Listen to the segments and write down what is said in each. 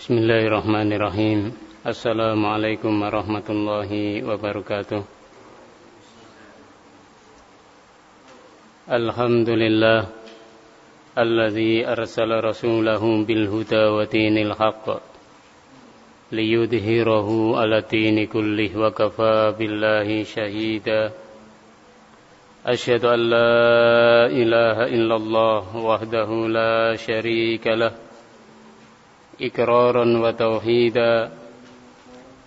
Bismillahirrahmanirrahim. Assalamualaikum warahmatullahi wabarakatuh. Alhamdulillah alladzi arsala rasulahu bil huda wa dinil haqq liyudhhirahu ala dini kullih wa kafa billahi shahida. Asyhadu an la ilaha إكرارا وتوحيدا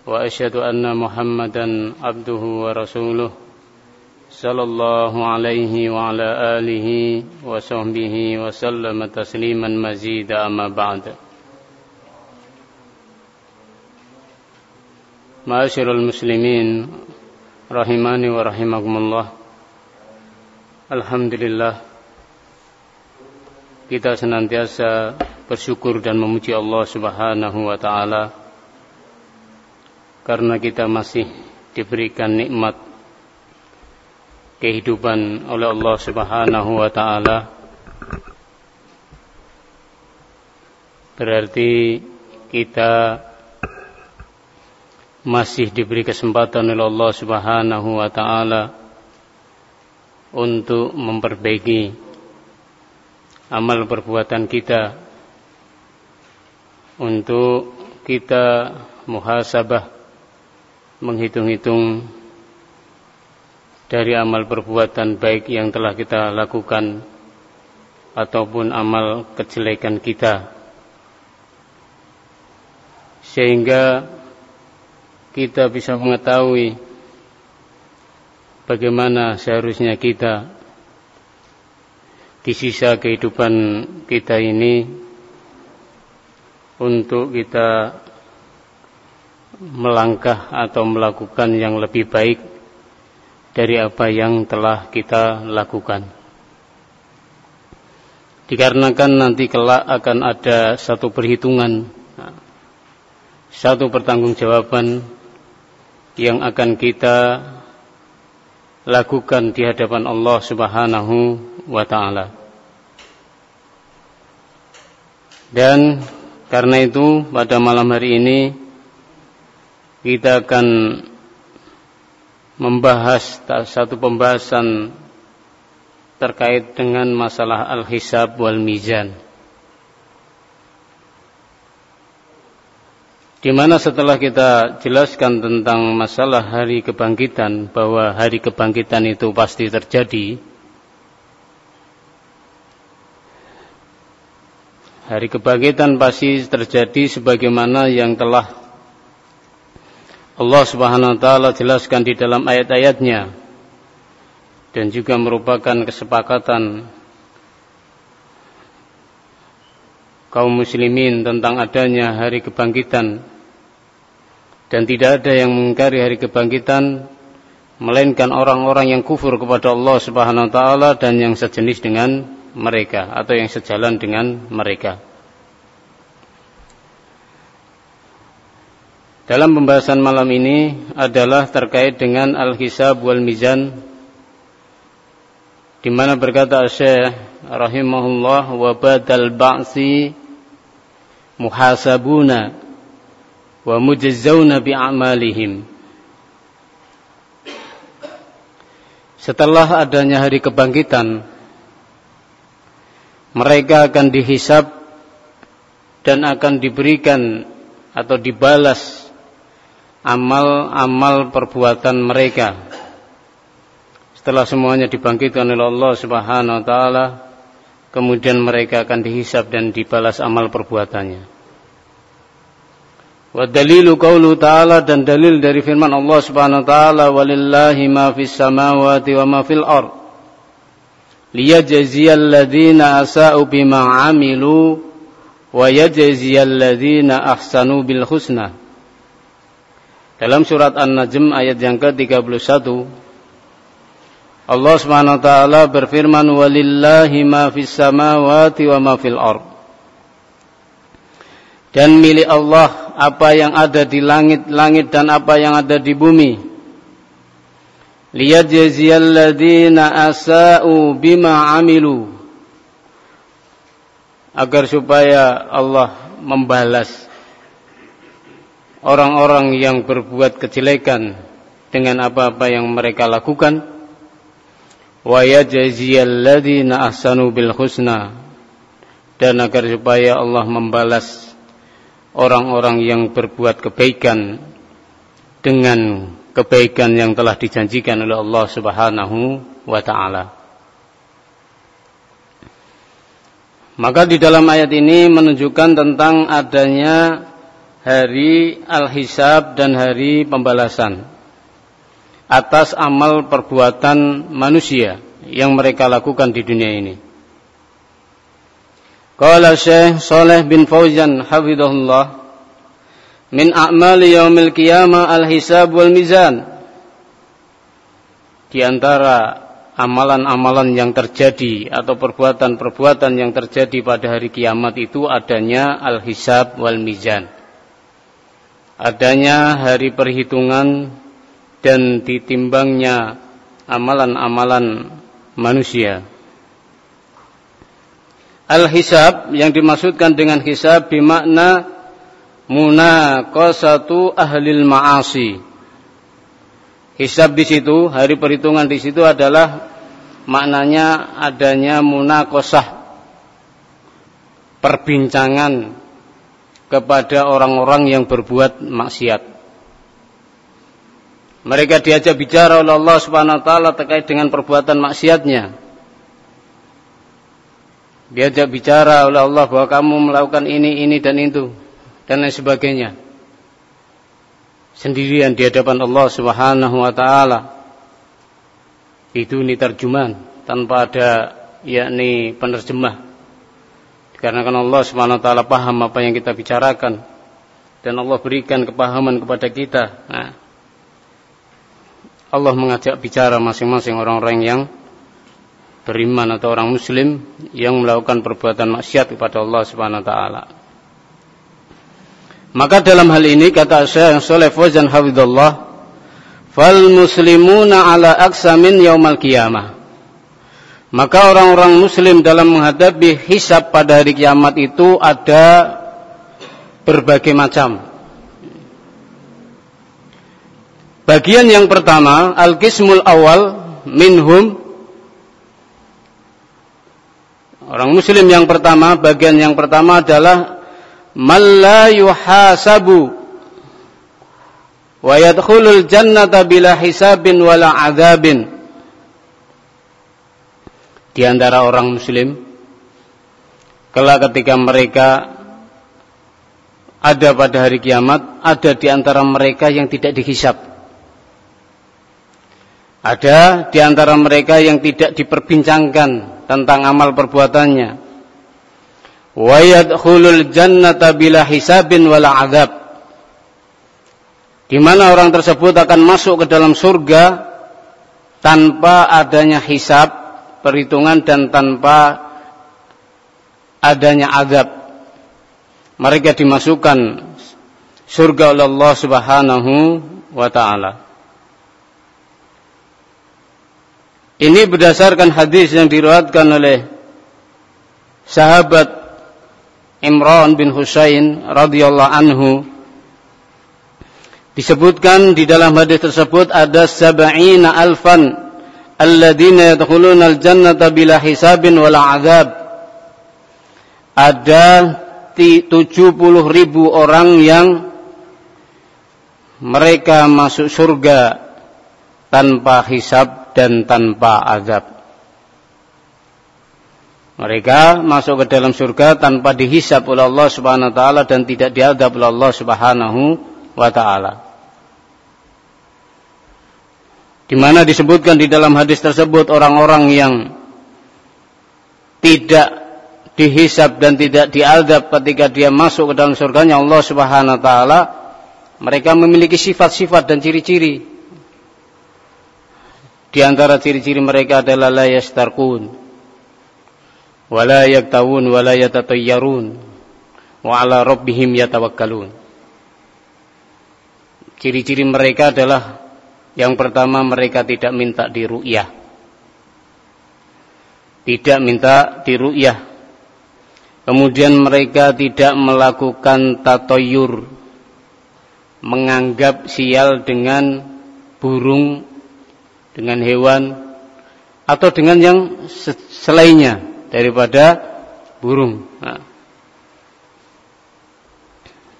وأشهد أن محمدا عبده ورسوله صلى الله عليه وعلى آله وصحبه وسلم تسليما مزيدا أما بعد معاشر المسلمين رحماني ورحمكم الله Alhamdulillah kita senantiasa bersyukur dan memuji Allah Subhanahu wa taala karena kita masih diberikan nikmat kehidupan oleh Allah Subhanahu wa taala. Berarti kita masih diberi kesempatan oleh Allah Subhanahu wa taala untuk memperbaiki amal perbuatan kita untuk kita muhasabah menghitung-hitung dari amal perbuatan baik yang telah kita lakukan ataupun amal kejelekan kita. Sehingga kita bisa mengetahui bagaimana seharusnya kita di sisa kehidupan kita ini untuk kita melangkah atau melakukan yang lebih baik dari apa yang telah kita lakukan. Dikarenakan nanti kelak akan ada satu perhitungan, satu pertanggungjawaban yang akan kita lakukan di hadapan Allah Subhanahu wa taala. Dan karena itu pada malam hari ini kita akan membahas satu pembahasan terkait dengan masalah al-hisab wal mizan. Di mana setelah kita jelaskan tentang masalah hari kebangkitan bahwa hari kebangkitan itu pasti terjadi, Hari kebangkitan pasti terjadi sebagaimana yang telah Allah Subhanahu wa taala jelaskan di dalam ayat-ayatnya dan juga merupakan kesepakatan kaum muslimin tentang adanya hari kebangkitan. Dan tidak ada yang mengingkari hari kebangkitan melainkan orang-orang yang kufur kepada Allah Subhanahu wa taala dan yang sejenis dengan mereka atau yang sejalan dengan mereka. Dalam pembahasan malam ini adalah terkait dengan al-hisab wal mizan di mana berkata Syekh rahimahullah wa badal ba'si muhasabuna wa mujazzawna bi'amalihim Setelah adanya hari kebangkitan mereka akan dihisap dan akan diberikan atau dibalas amal-amal perbuatan mereka. Setelah semuanya dibangkitkan oleh Allah Subhanahu wa taala, kemudian mereka akan dihisap dan dibalas amal perbuatannya. Wa dalilu qaulu ta'ala dan dalil dari firman Allah Subhanahu wa taala walillahi ma fis samawati wa ma fil ardh liyajziyal ladzina asa'u bima 'amilu wa yajziyal ladzina ahsanu bil husna. Dalam surat An-Najm ayat yang ke-31 Allah Subhanahu wa taala berfirman walillahi ma fis samawati wa ma fil ard. Dan milik Allah apa yang ada di langit-langit dan apa yang ada di bumi liyajziyal ladzina asa'u bima amilu agar supaya Allah membalas orang-orang yang berbuat kejelekan dengan apa-apa yang mereka lakukan. Wa yajziyal ladzina ahsanu bil husna. Dan agar supaya Allah membalas orang-orang yang berbuat kebaikan dengan kebaikan yang telah dijanjikan oleh Allah Subhanahu wa taala. Maka di dalam ayat ini menunjukkan tentang adanya hari al-hisab dan hari pembalasan atas amal perbuatan manusia yang mereka lakukan di dunia ini. Qala Syekh Saleh bin Fauzan hafizahullah min a'mali yaumil qiyamah al-hisab wal mizan. Di antara amalan-amalan yang terjadi atau perbuatan-perbuatan yang terjadi pada hari kiamat itu adanya al-hisab wal mizan. Adanya hari perhitungan dan ditimbangnya amalan-amalan manusia. Al-hisab yang dimaksudkan dengan hisab bermakna munaqasatu ahlil ma'asi Hisab di situ, hari perhitungan di situ adalah maknanya adanya munakosah perbincangan kepada orang-orang yang berbuat maksiat. Mereka diajak bicara oleh Allah Subhanahu wa taala terkait dengan perbuatan maksiatnya. Diajak bicara oleh Allah bahwa kamu melakukan ini, ini dan itu dan lain sebagainya sendirian di hadapan Allah Subhanahu wa taala. Itu ini terjemahan tanpa ada yakni penerjemah. Dikarenakan Allah Subhanahu wa taala paham apa yang kita bicarakan dan Allah berikan kepahaman kepada kita. Nah, Allah mengajak bicara masing-masing orang-orang yang beriman atau orang muslim yang melakukan perbuatan maksiat kepada Allah Subhanahu wa taala. Maka dalam hal ini kata Syekh Saleh Fauzan Hafizullah, fal muslimuna ala aksamin yaumal qiyamah. Maka orang-orang muslim dalam menghadapi hisab pada hari kiamat itu ada berbagai macam. Bagian yang pertama, al-qismul awal minhum Orang muslim yang pertama, bagian yang pertama adalah man la yuhasabu wa yadkhulul jannata bila hisabin wala adzabin di antara orang muslim kelak ketika mereka ada pada hari kiamat ada di antara mereka yang tidak dihisap ada di antara mereka yang tidak diperbincangkan tentang amal perbuatannya wa yadkhulul jannata bila hisabin wala azab. Di mana orang tersebut akan masuk ke dalam surga tanpa adanya hisab perhitungan dan tanpa adanya azab. Mereka dimasukkan surga oleh Allah Subhanahu wa taala. Ini berdasarkan hadis yang diriwayatkan oleh sahabat Imran bin Husain radhiyallahu anhu disebutkan di dalam hadis tersebut ada sab'ina alfan alladzina yadkhuluna al-jannata bila hisabin wala azab. Ada 70 ribu orang yang mereka masuk surga tanpa hisab dan tanpa azab mereka masuk ke dalam surga tanpa dihisap oleh Allah Subhanahu wa taala dan tidak diadab oleh Allah Subhanahu wa taala. Di mana disebutkan di dalam hadis tersebut orang-orang yang tidak dihisap dan tidak diadab ketika dia masuk ke dalam surganya Allah Subhanahu wa taala, mereka memiliki sifat-sifat dan ciri-ciri. Di antara ciri-ciri mereka adalah la yastarqun, wala yaktawun wala yatatayyarun wa ala rabbihim yatawakkalun. Ciri-ciri mereka adalah yang pertama mereka tidak minta diru'yah. Tidak minta diru'yah. Kemudian mereka tidak melakukan tatoyur. Menganggap sial dengan burung, dengan hewan, atau dengan yang selainnya daripada burung. Nah.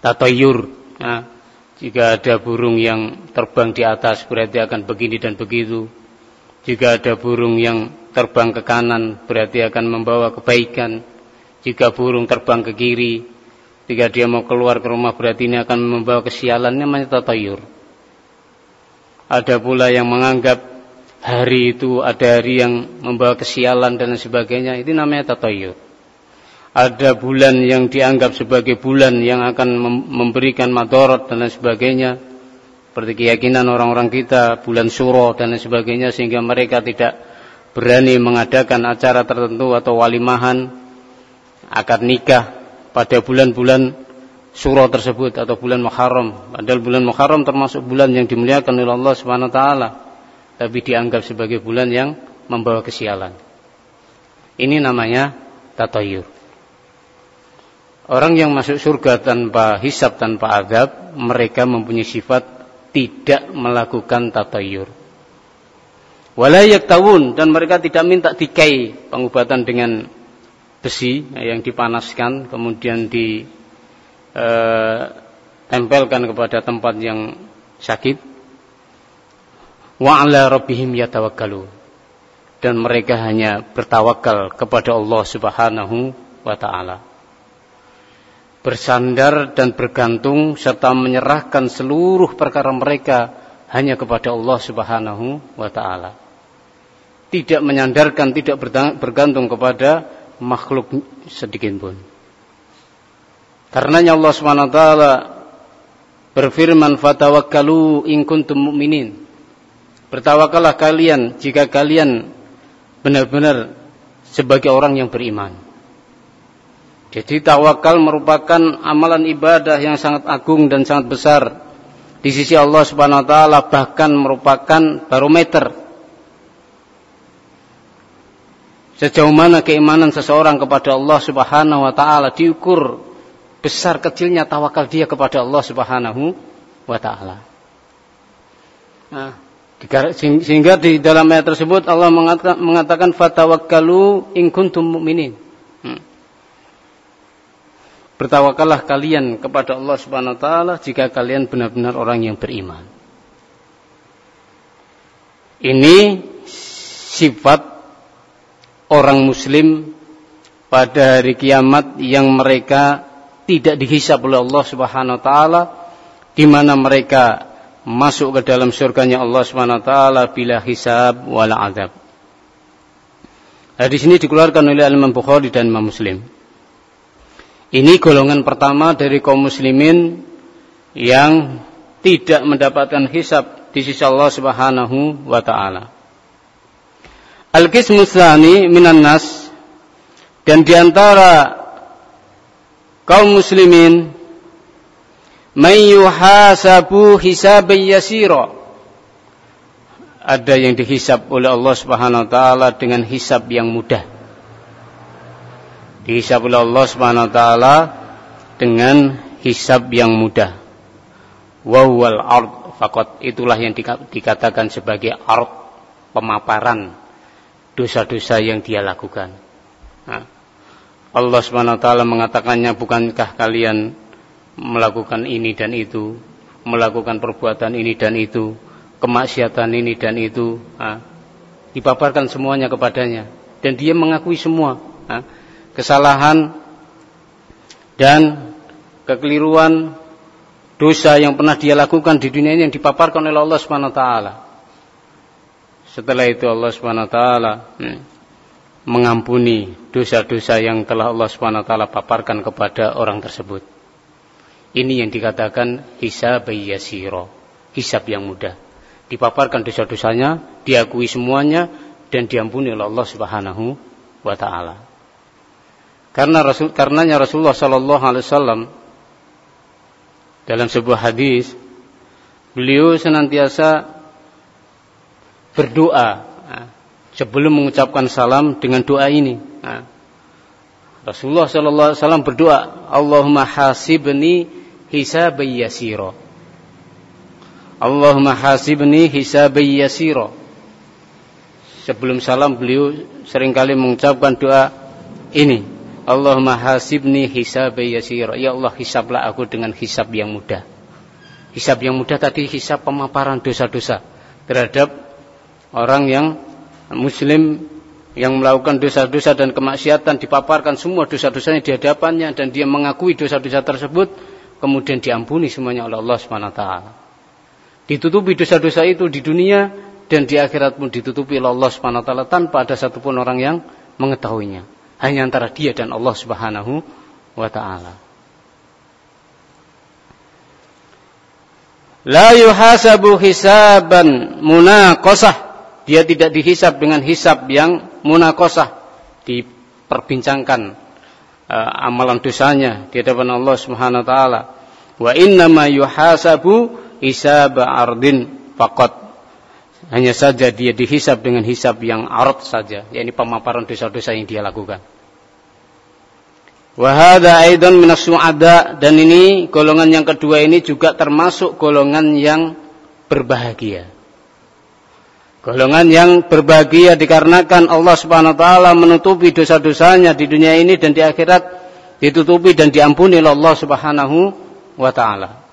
Tatoyur. Nah, jika ada burung yang terbang di atas berarti akan begini dan begitu. Jika ada burung yang terbang ke kanan berarti akan membawa kebaikan. Jika burung terbang ke kiri, jika dia mau keluar ke rumah berarti ini akan membawa kesialan namanya tatayur. Ada pula yang menganggap hari itu ada hari yang membawa kesialan dan sebagainya, itu namanya tatayur. Ada bulan yang dianggap sebagai bulan yang akan memberikan madorot dan sebagainya. Seperti keyakinan orang-orang kita, bulan suro dan sebagainya sehingga mereka tidak berani mengadakan acara tertentu atau walimahan akad nikah pada bulan-bulan surah tersebut atau bulan Muharram. Padahal bulan Muharram termasuk bulan yang dimuliakan oleh Allah Subhanahu wa taala, tapi dianggap sebagai bulan yang membawa kesialan. Ini namanya tatayur. Orang yang masuk surga tanpa hisab, tanpa adab, mereka mempunyai sifat tidak melakukan tatayur. Walayak tahun dan mereka tidak minta dikai pengobatan dengan besi yang dipanaskan kemudian ditempelkan eh, kepada tempat yang sakit. Wa ala rabbihim yatawakkalu dan mereka hanya bertawakal kepada Allah Subhanahu wa taala. Bersandar dan bergantung serta menyerahkan seluruh perkara mereka hanya kepada Allah Subhanahu wa taala tidak menyandarkan, tidak bergantung kepada makhluk sedikit pun. Karenanya Allah SWT berfirman fatawakkalu in kuntum mu'minin. Bertawakallah kalian jika kalian benar-benar sebagai orang yang beriman. Jadi tawakal merupakan amalan ibadah yang sangat agung dan sangat besar di sisi Allah Subhanahu wa taala bahkan merupakan barometer Sejauh mana keimanan seseorang kepada Allah Subhanahu wa taala diukur besar kecilnya tawakal dia kepada Allah Subhanahu wa taala. Nah, sehingga di dalam ayat tersebut Allah mengatakan, mengatakan fatawakkalu in kuntum mu'minin. Hmm. Bertawakallah kalian kepada Allah Subhanahu wa taala jika kalian benar-benar orang yang beriman. Ini sifat orang muslim pada hari kiamat yang mereka tidak dihisap oleh Allah Subhanahu wa taala di mana mereka masuk ke dalam surganya Allah Subhanahu wa taala bila hisab wala adab. Nah, di sini dikeluarkan oleh Imam Bukhari dan Imam Muslim. Ini golongan pertama dari kaum muslimin yang tidak mendapatkan hisab di sisi Allah Subhanahu wa taala. Al-qismu minan nas dan di antara kaum muslimin man yuhasabu hisaban yasira. Ada yang dihisab oleh Allah Subhanahu wa taala dengan hisab yang mudah. Dihisab oleh Allah Subhanahu wa taala dengan hisab yang mudah. Wa wal ard faqat itulah yang dikatakan sebagai ard pemaparan dosa-dosa yang dia lakukan. Nah, Allah SWT mengatakannya bukankah kalian melakukan ini dan itu, melakukan perbuatan ini dan itu, kemaksiatan ini dan itu, nah, dipaparkan semuanya kepadanya dan dia mengakui semua nah, kesalahan dan kekeliruan dosa yang pernah dia lakukan di dunia ini yang dipaparkan oleh Allah Subhanahu wa taala. Setelah itu Allah swt hmm, mengampuni dosa-dosa yang telah Allah swt paparkan kepada orang tersebut. Ini yang dikatakan hisab yasiro, hisab yang mudah. Dipaparkan dosa-dosanya, diakui semuanya dan diampuni oleh Allah Subhanahu wa taala. Karena Rasul karenanya Rasulullah sallallahu alaihi wasallam dalam sebuah hadis beliau senantiasa berdoa sebelum mengucapkan salam dengan doa ini. Rasulullah Sallallahu Alaihi Wasallam berdoa, Allahumma hasibni hisabai yasiro. Allahumma hasibni hisabi yasira. Sebelum salam beliau sering kali mengucapkan doa ini. Allahumma hasibni hisabi yasira. Ya Allah hisablah aku dengan hisab yang mudah. Hisab yang mudah tadi hisab pemaparan dosa-dosa terhadap orang yang muslim yang melakukan dosa-dosa dan kemaksiatan dipaparkan semua dosa-dosanya di hadapannya dan dia mengakui dosa-dosa tersebut kemudian diampuni semuanya oleh Allah Subhanahu wa taala. Ditutupi dosa-dosa itu di dunia dan di akhirat pun ditutupi oleh Allah Subhanahu wa taala tanpa ada satupun orang yang mengetahuinya. Hanya antara dia dan Allah Subhanahu wa taala. La yuhasabu hisaban munaqasah dia tidak dihisap dengan hisap yang munakosah diperbincangkan uh, amalan dosanya di hadapan Allah Subhanahu wa taala. Wa inna ma yuhasabu hisab ardin faqat. Hanya saja dia dihisap dengan hisap yang ard saja yakni pemaparan dosa-dosa yang dia lakukan. Wahada aidan minas su'ada dan ini golongan yang kedua ini juga termasuk golongan yang berbahagia. Golongan yang berbahagia dikarenakan Allah Subhanahu wa taala menutupi dosa-dosanya di dunia ini dan di akhirat ditutupi dan diampuni oleh Allah Subhanahu wa taala.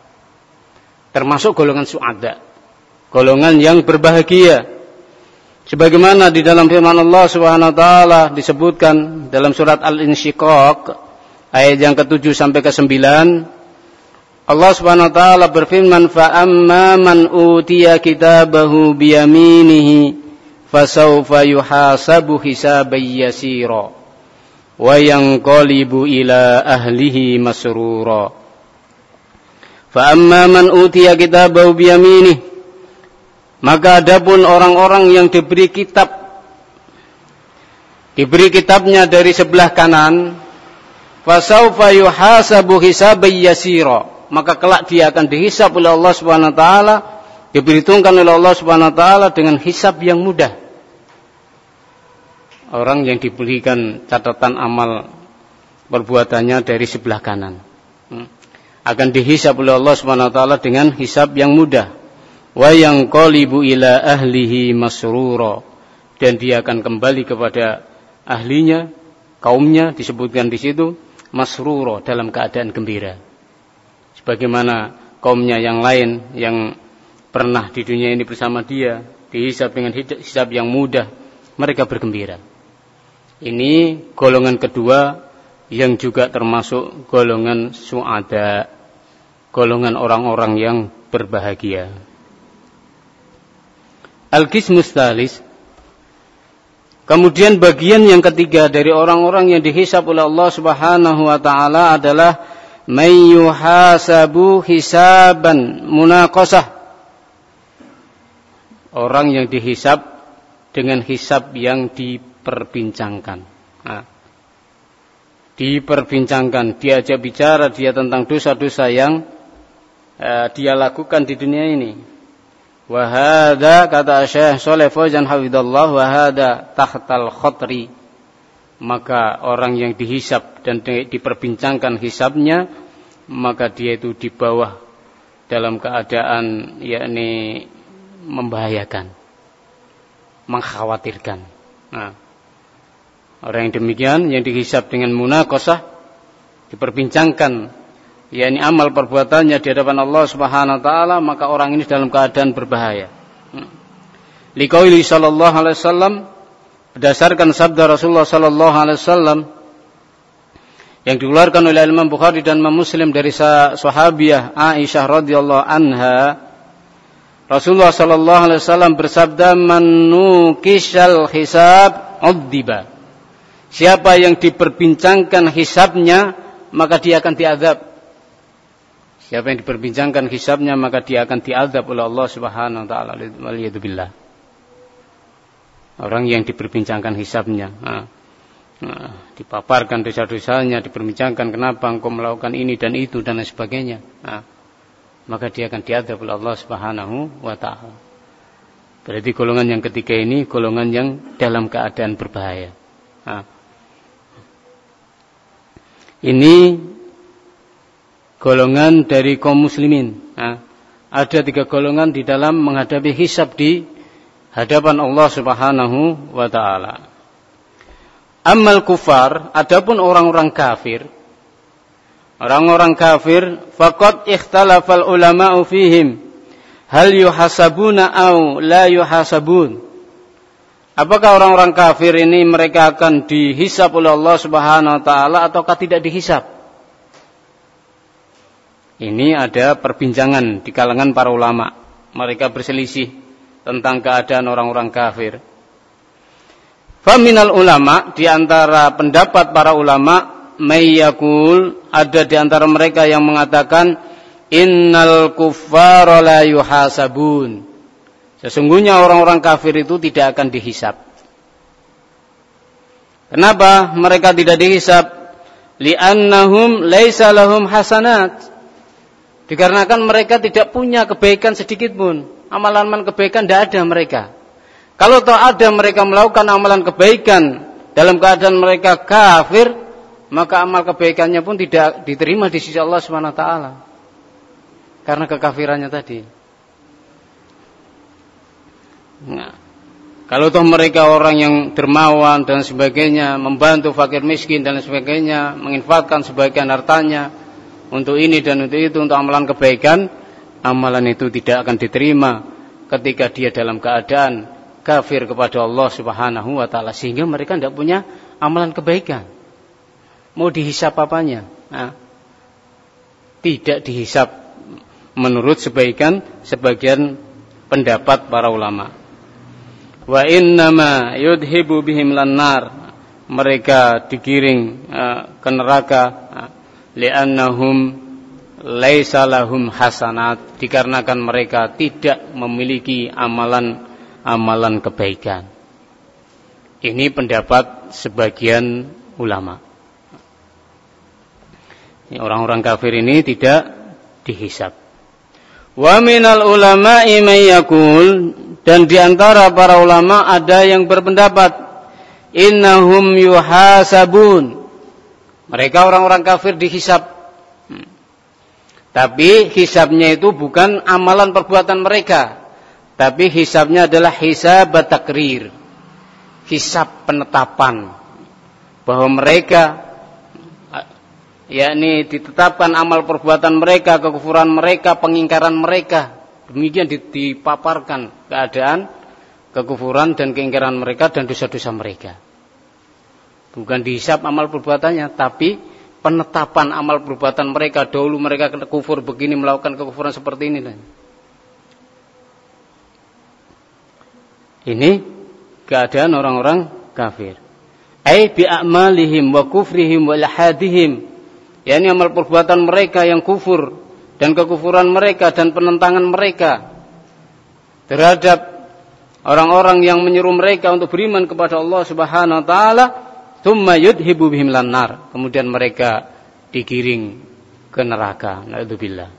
Termasuk golongan suada. Golongan yang berbahagia. Sebagaimana di dalam firman Allah Subhanahu wa taala disebutkan dalam surat Al-Insyiqaq ayat yang ke-7 sampai ke-9 Allah Subhanahu wa taala berfirman fa amma man utiya kitabahu bi yaminihi fasawfa yuhasabu hisaban yasira wa yanqalibu ila ahlihi masrura. Fa amma man utiya kitabahu bi yaminihi maka adapun orang-orang yang diberi kitab diberi kitabnya dari sebelah kanan fasaufa yuhasabu hisaban yasira maka kelak dia akan dihisap oleh Allah Subhanahu wa taala, diperhitungkan oleh Allah Subhanahu wa taala dengan hisap yang mudah. Orang yang diberikan catatan amal perbuatannya dari sebelah kanan hmm, akan dihisap oleh Allah Subhanahu wa taala dengan hisap yang mudah. Wa yang qalibu ila ahlihi masrura dan dia akan kembali kepada ahlinya, kaumnya disebutkan di situ masruro dalam keadaan gembira sebagaimana kaumnya yang lain yang pernah di dunia ini bersama dia dihisap dengan hisap yang mudah mereka bergembira. Ini golongan kedua yang juga termasuk golongan suada golongan orang-orang yang berbahagia. Al-Qismus Kemudian bagian yang ketiga dari orang-orang yang dihisap oleh Allah Subhanahu wa taala adalah man yuhasabu hisaban munaqasah. Orang yang dihisap dengan hisap yang diperbincangkan. Nah, diperbincangkan diajak bicara dia tentang dosa-dosa yang uh, dia lakukan di dunia ini. Wahada kata Syekh Saleh Fauzan hafizallah wahada tahtal khotri maka orang yang dihisap dan diperbincangkan hisapnya maka dia itu di bawah dalam keadaan yakni membahayakan mengkhawatirkan nah, orang yang demikian yang dihisap dengan munakosah diperbincangkan yakni amal perbuatannya di hadapan Allah Subhanahu wa taala maka orang ini dalam keadaan berbahaya. Hmm. Liqauli sallallahu alaihi wasallam berdasarkan sabda Rasulullah sallallahu alaihi wasallam yang dikeluarkan oleh Imam Bukhari dan Imam Muslim dari sahabiah Aisyah radhiyallahu anha Rasulullah sallallahu alaihi wasallam bersabda manukishal hisab uddiba Siapa yang diperbincangkan hisabnya maka dia akan diadab Siapa yang diperbincangkan hisabnya maka dia akan diadab oleh Allah Subhanahu wa taala. Waliyadzubillah orang yang diperbincangkan hisabnya. Nah, nah, dipaparkan dosa-dosanya, diperbincangkan kenapa engkau melakukan ini dan itu dan lain sebagainya. Nah, maka dia akan diadab oleh Allah Subhanahu wa taala. Berarti golongan yang ketiga ini golongan yang dalam keadaan berbahaya. Nah, ini golongan dari kaum muslimin. Nah, ada tiga golongan di dalam menghadapi hisab di hadapan Allah Subhanahu wa taala. Amal kufar, adapun orang-orang kafir, orang-orang kafir, faqad ikhtalafal ulama'u fihim hal yuhasabuna au la yuhasabun. Apakah orang-orang kafir ini mereka akan dihisap oleh Allah Subhanahu wa taala ataukah tidak dihisap? Ini ada perbincangan di kalangan para ulama. Mereka berselisih tentang keadaan orang-orang kafir. Faminal ulama di antara pendapat para ulama mayyakul ada di antara mereka yang mengatakan innal kuffara la yuhasabun Sesungguhnya orang-orang kafir itu tidak akan dihisap. Kenapa mereka tidak dihisap? Li'annahum laisa lahum hasanat. Dikarenakan mereka tidak punya kebaikan sedikit pun. Amalan-amalan kebaikan tidak ada mereka. Kalau tak ada mereka melakukan amalan kebaikan dalam keadaan mereka kafir, maka amal kebaikannya pun tidak diterima di sisi Allah Swt. Karena kekafirannya tadi. Nah, kalau toh mereka orang yang dermawan dan sebagainya, membantu fakir miskin dan sebagainya, menginfakkan sebagian hartanya untuk ini dan untuk itu untuk amalan kebaikan, amalan itu tidak akan diterima ketika dia dalam keadaan kafir kepada Allah Subhanahu wa taala sehingga mereka tidak punya amalan kebaikan. Mau dihisap apanya? Nah, tidak dihisap menurut sebagian sebagian pendapat para ulama wa innama yudhibu bihim lannar mereka digiring uh, ke neraka uh, li'annahum laisa lahum hasanat dikarenakan mereka tidak memiliki amalan-amalan kebaikan ini pendapat sebagian ulama orang-orang kafir ini tidak dihisap wa minal ulama'i may yaqul dan di antara para ulama ada yang berpendapat innahum yuhasabun. Mereka orang-orang kafir dihisap. Hmm. Tapi hisabnya itu bukan amalan perbuatan mereka. Tapi hisabnya adalah hisab takrir. Hisab penetapan. Bahwa mereka yakni ditetapkan amal perbuatan mereka, kekufuran mereka, pengingkaran mereka Demikian dipaparkan keadaan kekufuran dan keingkaran mereka dan dosa-dosa mereka. Bukan dihisap amal perbuatannya, tapi penetapan amal perbuatan mereka dahulu mereka kufur begini melakukan kekufuran seperti ini. Ini keadaan orang-orang kafir. Ai bi a'malihim wa kufrihim wa lahadihim. Yani amal perbuatan mereka yang kufur dan kekufuran mereka dan penentangan mereka terhadap orang-orang yang menyuruh mereka untuk beriman kepada Allah Subhanahu wa taala thumma yudhibu bihim lannar kemudian mereka digiring ke neraka naudzubillah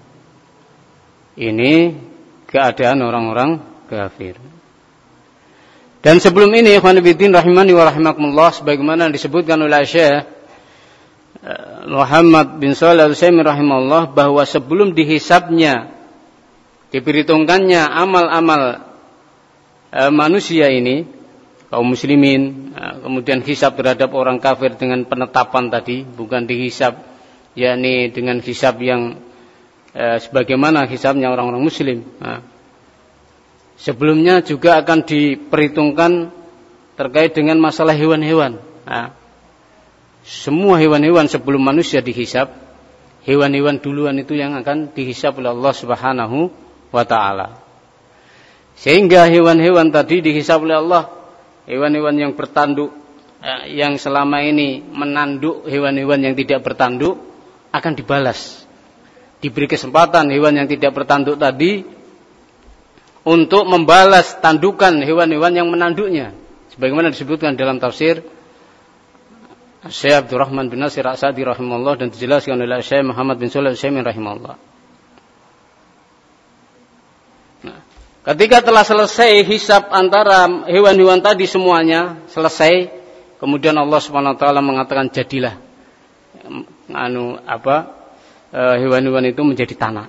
ini keadaan orang-orang kafir dan sebelum ini ikhwan fillah rahimani wa rahimakumullah sebagaimana disebutkan oleh Syekh Eh, Muhammad bin Shalih Al-Utsaimin rahimahullah bahwa sebelum dihisapnya diperhitungkannya amal-amal e, manusia ini kaum muslimin e, kemudian hisap terhadap orang kafir dengan penetapan tadi bukan dihisap yakni dengan hisap yang sebagaimana hisapnya orang-orang muslim nah, sebelumnya juga akan diperhitungkan terkait dengan masalah hewan-hewan nah, semua hewan-hewan sebelum manusia dihisap, hewan-hewan duluan itu yang akan dihisap oleh Allah Subhanahu wa taala. Sehingga hewan-hewan tadi dihisap oleh Allah, hewan-hewan yang bertanduk eh, yang selama ini menanduk hewan-hewan yang tidak bertanduk akan dibalas. Diberi kesempatan hewan yang tidak bertanduk tadi untuk membalas tandukan hewan-hewan yang menanduknya. Sebagaimana disebutkan dalam tafsir Syekh Abdurrahman bin Nasir Asadi rahimahullah dan dijelaskan oleh Syekh Muhammad bin Sulaiman Syaimin rahimahullah. Nah, ketika telah selesai hisap antara hewan-hewan tadi semuanya selesai, kemudian Allah Subhanahu wa taala mengatakan jadilah anu apa eh, hewan-hewan itu menjadi tanah.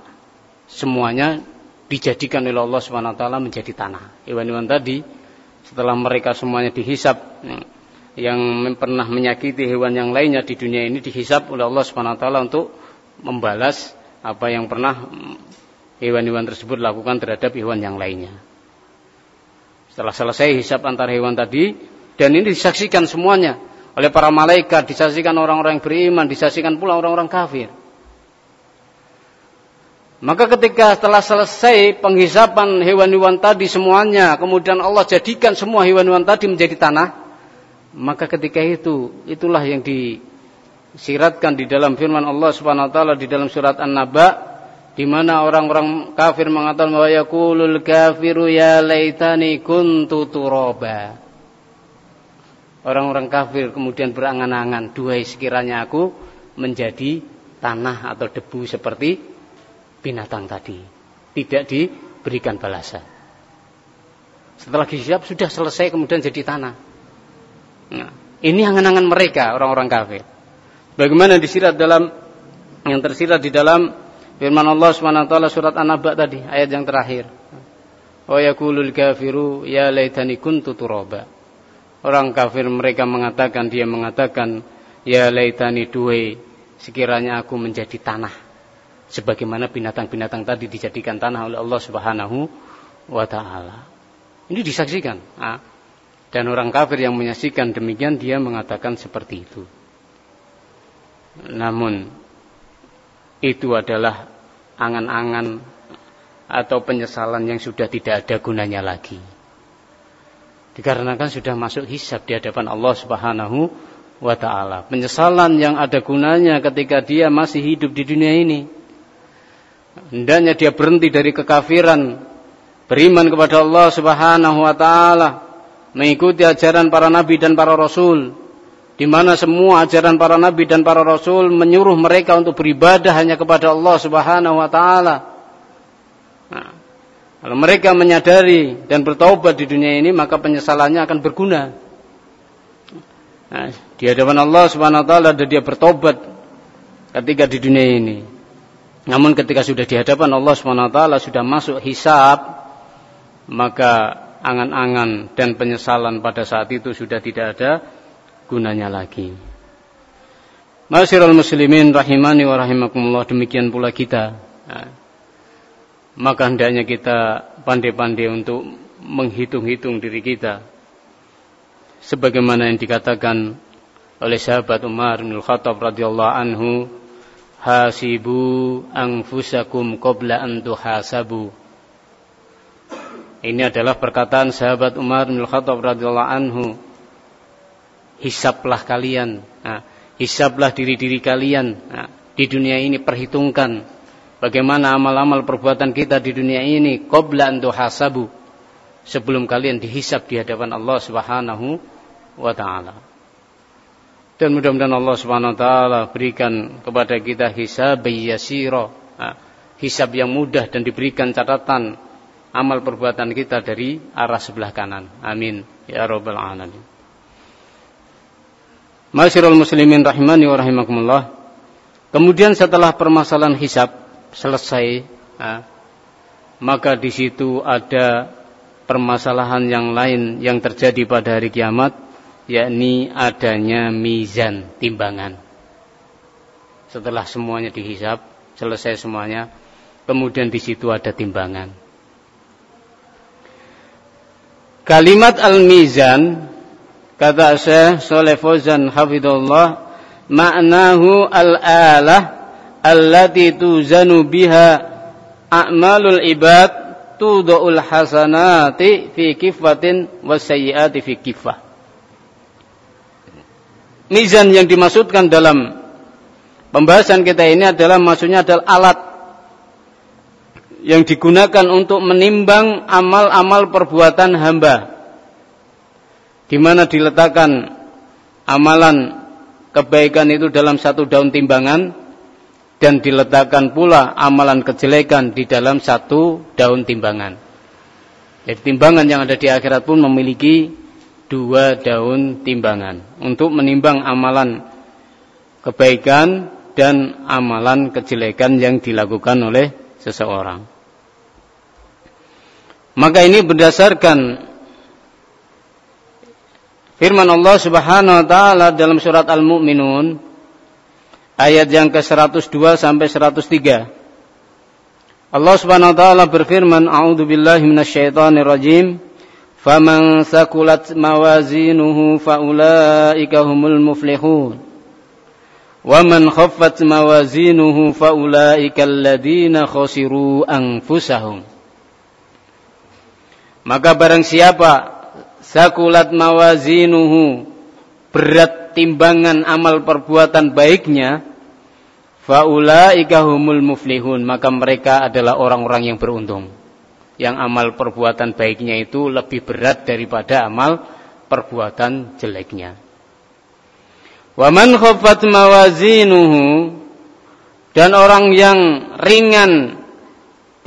Semuanya dijadikan oleh Allah taala menjadi tanah. Hewan-hewan tadi setelah mereka semuanya dihisap yang pernah menyakiti hewan yang lainnya di dunia ini dihisap oleh Allah taala untuk membalas apa yang pernah hewan-hewan tersebut lakukan terhadap hewan yang lainnya. Setelah selesai hisap antar hewan tadi dan ini disaksikan semuanya oleh para malaikat, disaksikan orang-orang beriman, disaksikan pula orang-orang kafir. Maka ketika setelah selesai penghisapan hewan-hewan tadi semuanya, kemudian Allah jadikan semua hewan-hewan tadi menjadi tanah, maka ketika itu itulah yang disiratkan di dalam firman Allah Subhanahu wa taala di dalam surat An-Naba di mana orang-orang kafir mengatakan bahwa yaqulul kafiru ya laitani kuntu turaba. Orang-orang kafir kemudian berangan-angan, duhai sekiranya aku menjadi tanah atau debu seperti binatang tadi. Tidak diberikan balasan. Setelah disiap sudah selesai kemudian jadi tanah. Nah, ini angan-angan mereka orang-orang kafir. Bagaimana disirat dalam yang tersirat di dalam firman Allah SWT surat An-Naba tadi ayat yang terakhir. Wa yaqulul kafiru ya laitani kuntu turaba. Orang kafir mereka mengatakan dia mengatakan ya laitani duwe sekiranya aku menjadi tanah sebagaimana binatang-binatang tadi dijadikan tanah oleh Allah Subhanahu wa taala. Ini disaksikan. Dan orang kafir yang menyaksikan demikian dia mengatakan seperti itu. Namun itu adalah angan-angan atau penyesalan yang sudah tidak ada gunanya lagi. Dikarenakan sudah masuk hisab di hadapan Allah Subhanahu wa taala. Penyesalan yang ada gunanya ketika dia masih hidup di dunia ini hendaknya dia berhenti dari kekafiran, beriman kepada Allah Subhanahu wa taala, mengikuti ajaran para nabi dan para rasul, di mana semua ajaran para nabi dan para rasul menyuruh mereka untuk beribadah hanya kepada Allah Subhanahu wa taala. Nah, kalau mereka menyadari dan bertobat di dunia ini, maka penyesalannya akan berguna. Nah, di hadapan Allah Subhanahu wa taala dia bertobat ketika di dunia ini. Namun ketika sudah di hadapan Allah SWT sudah masuk hisab, maka angan-angan dan penyesalan pada saat itu sudah tidak ada gunanya lagi. Masyarul muslimin rahimani wa rahimakumullah demikian pula kita. Nah, maka hendaknya kita pandai-pandai untuk menghitung-hitung diri kita. Sebagaimana yang dikatakan oleh sahabat Umar bin Khattab radhiyallahu anhu hasibu anfusakum qabla an tuhasabu. Ini adalah perkataan sahabat Umar bin Khattab radhiyallahu anhu. Hisablah kalian, nah, hisablah diri-diri kalian nah, di dunia ini perhitungkan bagaimana amal-amal perbuatan kita di dunia ini qabla an tuhasabu sebelum kalian dihisab di hadapan Allah Subhanahu wa taala. Dan mudah-mudahan Allah Subhanahu wa taala berikan kepada kita hisab yasira, hisab yang mudah dan diberikan catatan amal perbuatan kita dari arah sebelah kanan. Amin ya rabbal alamin. Masyarul muslimin rahimani wa rahimakumullah. Kemudian setelah permasalahan hisab selesai, maka di situ ada permasalahan yang lain yang terjadi pada hari kiamat yakni adanya mizan timbangan. Setelah semuanya dihisap, selesai semuanya, kemudian di situ ada timbangan. Kalimat al-mizan kata Syekh Saleh Fauzan hafizallah maknahu al-alah allati tuzanu biha a'malul ibad tudu'ul hasanati fi kifatin wasayyiati fi kifah mizan yang dimaksudkan dalam pembahasan kita ini adalah maksudnya adalah alat yang digunakan untuk menimbang amal-amal perbuatan hamba di mana diletakkan amalan kebaikan itu dalam satu daun timbangan dan diletakkan pula amalan kejelekan di dalam satu daun timbangan. Jadi timbangan yang ada di akhirat pun memiliki dua daun timbangan untuk menimbang amalan kebaikan dan amalan kejelekan yang dilakukan oleh seseorang. Maka ini berdasarkan firman Allah Subhanahu wa taala dalam surat Al-Mu'minun ayat yang ke-102 sampai 103. Allah Subhanahu wa taala berfirman, "A'udzu billahi minasyaitonir rajim." Faman sakulat mawazinuhu faulaika humul muflihun. Wa man khaffat mawazinuhu faulaika alladziina khasiru anfusahum. Maka barang siapa sakulat mawazinuhu berat timbangan amal perbuatan baiknya faulaika humul muflihun maka mereka adalah orang-orang yang beruntung yang amal perbuatan baiknya itu lebih berat daripada amal perbuatan jeleknya. Wa man khaffat mawazinuhu dan orang yang ringan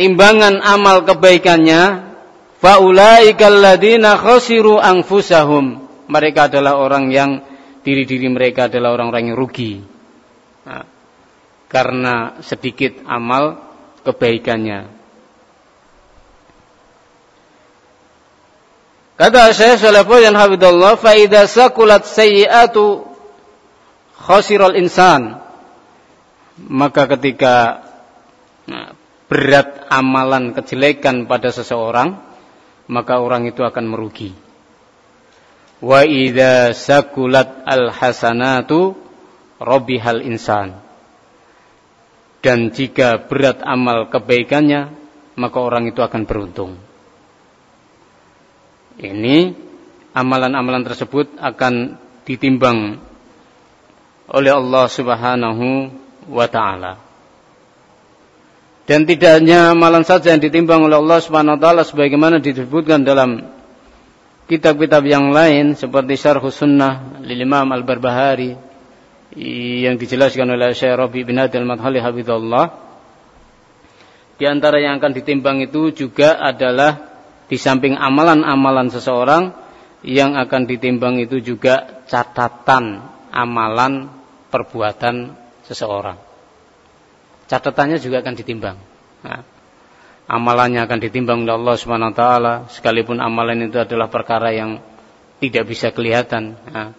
timbangan amal kebaikannya faulaikal ladina khasiru anfusahum. Mereka adalah orang yang diri-diri mereka adalah orang-orang yang rugi. Nah, karena sedikit amal kebaikannya Kata Syekh Salafuddin Habibullah, fa idza sakulat sayyi'atu khasiral insan. Maka ketika nah, berat amalan kejelekan pada seseorang, maka orang itu akan merugi. Wa idza sakulat al hasanatu robihal insan. Dan jika berat amal kebaikannya, maka orang itu akan beruntung ini amalan-amalan tersebut akan ditimbang oleh Allah Subhanahu wa taala. Dan tidak hanya amalan saja yang ditimbang oleh Allah Subhanahu wa taala sebagaimana disebutkan dalam kitab-kitab yang lain seperti Syarh Sunnah lil Imam Al-Barbahari yang dijelaskan oleh Syekh Rabi bin Adil Madhali Habibullah. Di antara yang akan ditimbang itu juga adalah di samping amalan-amalan seseorang yang akan ditimbang itu juga catatan amalan perbuatan seseorang. Catatannya juga akan ditimbang. Nah, amalannya akan ditimbang oleh Allah Subhanahu wa taala sekalipun amalan itu adalah perkara yang tidak bisa kelihatan. Nah,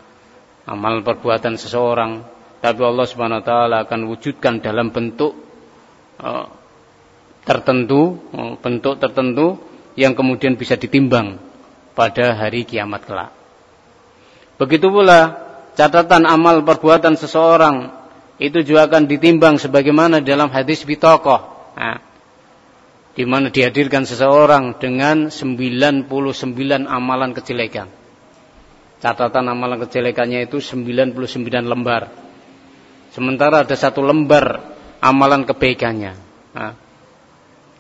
amal perbuatan seseorang tapi Allah Subhanahu wa taala akan wujudkan dalam bentuk uh, tertentu, uh, bentuk tertentu yang kemudian bisa ditimbang pada hari kiamat kelak. Begitu pula catatan amal perbuatan seseorang itu juga akan ditimbang sebagaimana dalam hadis bitokoh. Nah, di mana dihadirkan seseorang dengan 99 amalan kejelekan. Catatan amalan kejelekannya itu 99 lembar. Sementara ada satu lembar amalan kebaikannya. Nah,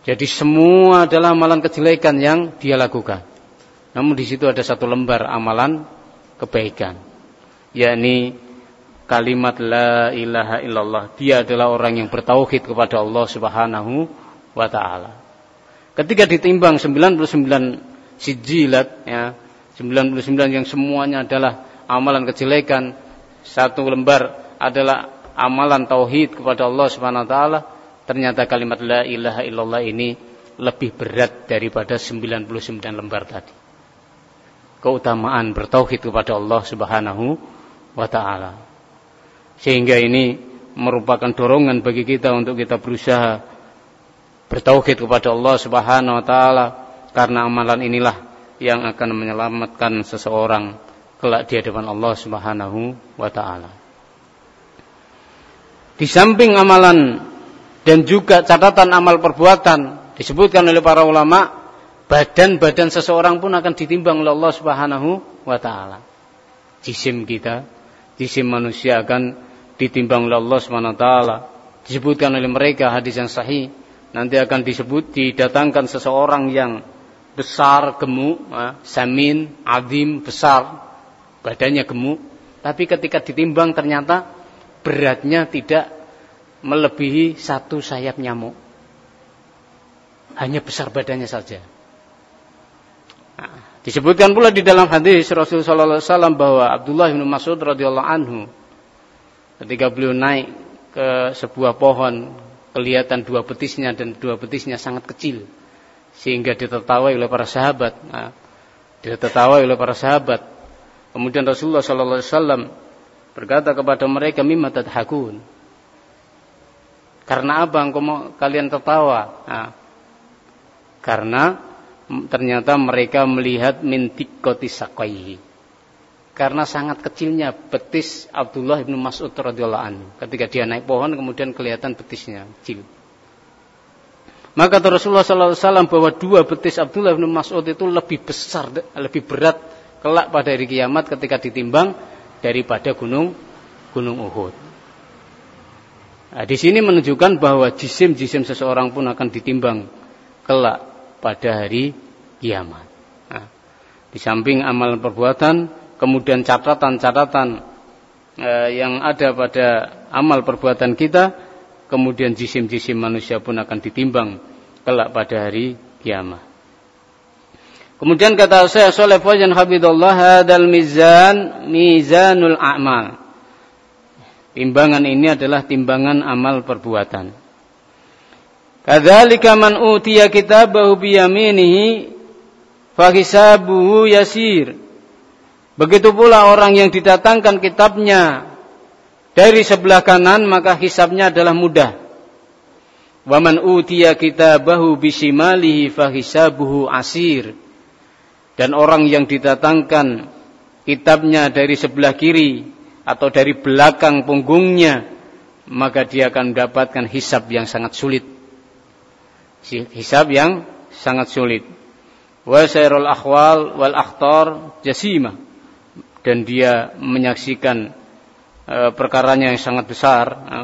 jadi semua adalah amalan kejelekan yang dia lakukan. Namun di situ ada satu lembar amalan kebaikan. yakni kalimat la ilaha illallah. Dia adalah orang yang bertauhid kepada Allah Subhanahu wa taala. Ketika ditimbang 99 sijilat ya, 99 yang semuanya adalah amalan kejelekan, satu lembar adalah amalan tauhid kepada Allah Subhanahu wa taala, ternyata kalimat la ilaha illallah ini lebih berat daripada 99 lembar tadi. Keutamaan bertauhid kepada Allah Subhanahu wa taala. Sehingga ini merupakan dorongan bagi kita untuk kita berusaha bertauhid kepada Allah Subhanahu wa taala karena amalan inilah yang akan menyelamatkan seseorang kelak di hadapan Allah Subhanahu wa taala. Di samping amalan dan juga catatan amal perbuatan disebutkan oleh para ulama badan-badan seseorang pun akan ditimbang oleh Allah Subhanahu wa taala. Jisim kita, jisim manusia akan ditimbang oleh Allah Subhanahu wa taala. Disebutkan oleh mereka hadis yang sahih, nanti akan disebut didatangkan seseorang yang besar, gemuk, samin, adim, besar, badannya gemuk, tapi ketika ditimbang ternyata beratnya tidak melebihi satu sayap nyamuk. Hanya besar badannya saja. Nah, disebutkan pula di dalam hadis Rasulullah SAW bahwa Abdullah bin Mas'ud radhiyallahu anhu ketika beliau naik ke sebuah pohon kelihatan dua betisnya dan dua betisnya sangat kecil sehingga ditertawai oleh para sahabat. Nah, ditertawai oleh para sahabat. Kemudian Rasulullah wasallam berkata kepada mereka mimma tadhakun. Karena apa engkau mau kalian tertawa? Nah, karena ternyata mereka melihat mintik kotisakaihi karena sangat kecilnya betis Abdullah bin Mas'ud radhiyallahu anhu. Ketika dia naik pohon kemudian kelihatan betisnya kecil. Maka Rasulullah SAW bahwa dua betis Abdullah bin Mas'ud itu lebih besar, lebih berat kelak pada hari kiamat ketika ditimbang daripada gunung gunung Uhud. Nah, di sini menunjukkan bahwa jisim-jisim seseorang pun akan ditimbang kelak pada hari kiamat. Nah, di samping amal perbuatan kemudian catatan-catatan eh, yang ada pada amal perbuatan kita, kemudian jisim-jisim manusia pun akan ditimbang kelak pada hari kiamat. Kemudian kata saya Saleh Fajan Habibullah hadal mizan mizanul a'mal. Timbangan ini adalah timbangan amal perbuatan. Kadzalika man utiya kitabahu biyaminihi fahisabuhu yasir. Begitu pula orang yang didatangkan kitabnya dari sebelah kanan maka hisabnya adalah mudah. Waman utiya kitabahu bisimalihi fahisabuhu asir. Dan orang yang didatangkan kitabnya dari sebelah kiri atau dari belakang punggungnya maka dia akan mendapatkan hisab yang sangat sulit. Hisab yang sangat sulit. Wa sayrul akhwal wal akhtar jasimah dan dia menyaksikan e, perkaranya yang sangat besar, e,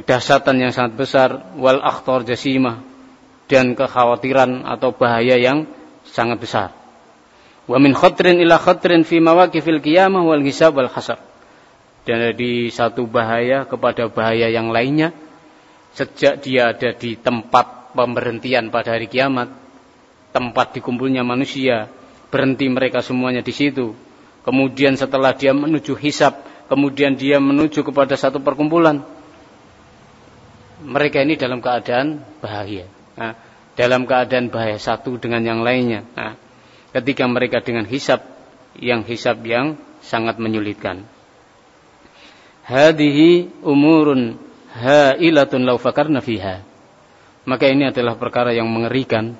kedahsyatan yang sangat besar, wal akhtar jasimah dan kekhawatiran atau bahaya yang sangat besar. Wa min khatrin ila khatrin fi mawaqifil qiyamah wal hisab wal hasab. Dari satu bahaya kepada bahaya yang lainnya sejak dia ada di tempat pemberhentian pada hari kiamat, tempat dikumpulnya manusia, berhenti mereka semuanya di situ Kemudian setelah dia menuju hisap, kemudian dia menuju kepada satu perkumpulan. Mereka ini dalam keadaan bahaya. Nah, dalam keadaan bahaya satu dengan yang lainnya. Nah, ketika mereka dengan hisap, yang hisap yang sangat menyulitkan. Hadihi umurun hailatun lau fakarna. Maka ini adalah perkara yang mengerikan.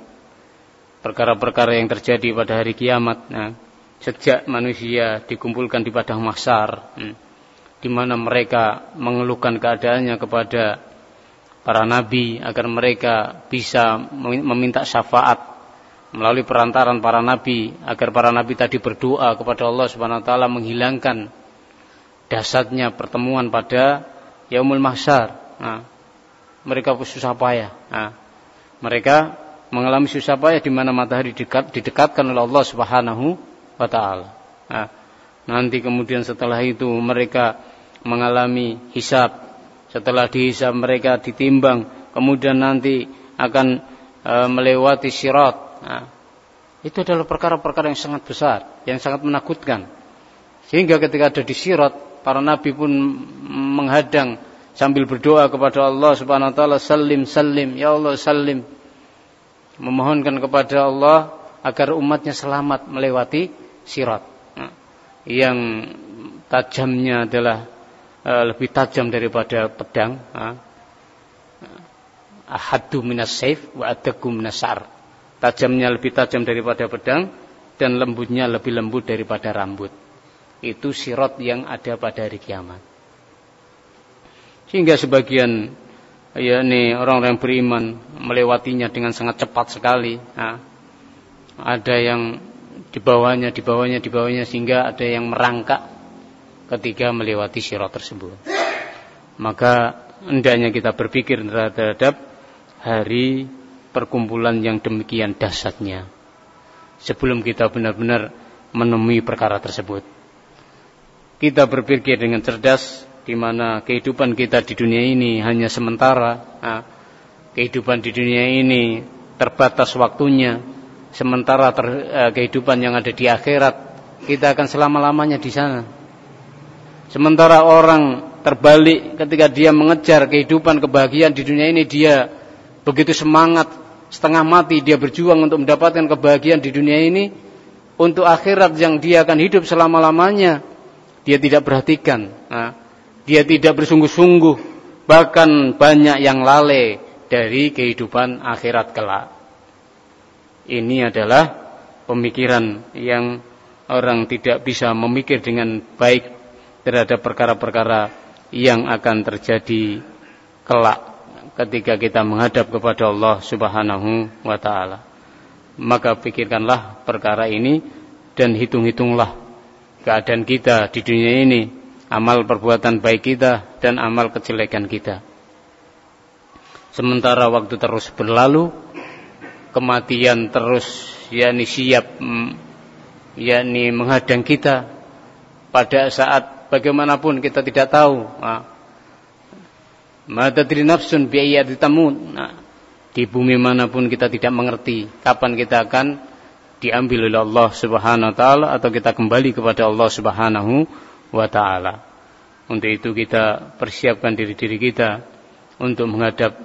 Perkara-perkara yang terjadi pada hari kiamat. Nah, sejak manusia dikumpulkan di padang mahsyar hmm, di mana mereka mengeluhkan keadaannya kepada para nabi agar mereka bisa meminta syafaat melalui perantaran para nabi agar para nabi tadi berdoa kepada Allah Subhanahu wa taala menghilangkan dasarnya pertemuan pada yaumul mahsyar. Nah, mereka susah payah. Nah, mereka mengalami susah payah di mana matahari dekat, didekatkan oleh Allah Subhanahu wa taala. Nah, nanti kemudian setelah itu mereka mengalami hisab. Setelah dihisab mereka ditimbang, kemudian nanti akan e, melewati syirat. Nah, itu adalah perkara-perkara yang sangat besar, yang sangat menakutkan. Sehingga ketika ada di syirat, para nabi pun menghadang sambil berdoa kepada Allah Subhanahu wa taala, "Salim, salim, ya Allah, salim." Memohonkan kepada Allah agar umatnya selamat melewati sirat. Yang tajamnya adalah uh, lebih tajam daripada pedang ahadu minas saif wa adaku minas sar. Tajamnya lebih tajam daripada pedang dan lembutnya lebih lembut daripada rambut itu sirat yang ada pada hari kiamat sehingga sebagian ya ini orang-orang beriman melewatinya dengan sangat cepat sekali nah, ada yang di bawahnya, di bawahnya, di bawahnya sehingga ada yang merangkak ketika melewati syirat tersebut. Maka hendaknya kita berpikir terhadap hari perkumpulan yang demikian dahsyatnya sebelum kita benar-benar menemui perkara tersebut. Kita berpikir dengan cerdas di mana kehidupan kita di dunia ini hanya sementara. Nah, kehidupan di dunia ini terbatas waktunya, sementara ter, eh, kehidupan yang ada di akhirat kita akan selama-lamanya di sana. Sementara orang terbalik ketika dia mengejar kehidupan kebahagiaan di dunia ini dia begitu semangat setengah mati dia berjuang untuk mendapatkan kebahagiaan di dunia ini untuk akhirat yang dia akan hidup selama-lamanya dia tidak perhatikan. Nah, dia tidak bersungguh-sungguh. Bahkan banyak yang lalai dari kehidupan akhirat kelak. Ini adalah pemikiran yang orang tidak bisa memikir dengan baik terhadap perkara-perkara yang akan terjadi kelak ketika kita menghadap kepada Allah Subhanahu wa taala. Maka pikirkanlah perkara ini dan hitung-hitunglah keadaan kita di dunia ini, amal perbuatan baik kita dan amal kejelekan kita. Sementara waktu terus berlalu, kematian terus yakni siap mm, yakni menghadang kita pada saat bagaimanapun kita tidak tahu. Mata tadri nafsun bi tamun. Nah, di bumi mana pun kita tidak mengerti kapan kita akan diambil oleh Allah Subhanahu wa taala atau kita kembali kepada Allah Subhanahu wa taala. Untuk itu kita persiapkan diri-diri kita untuk menghadap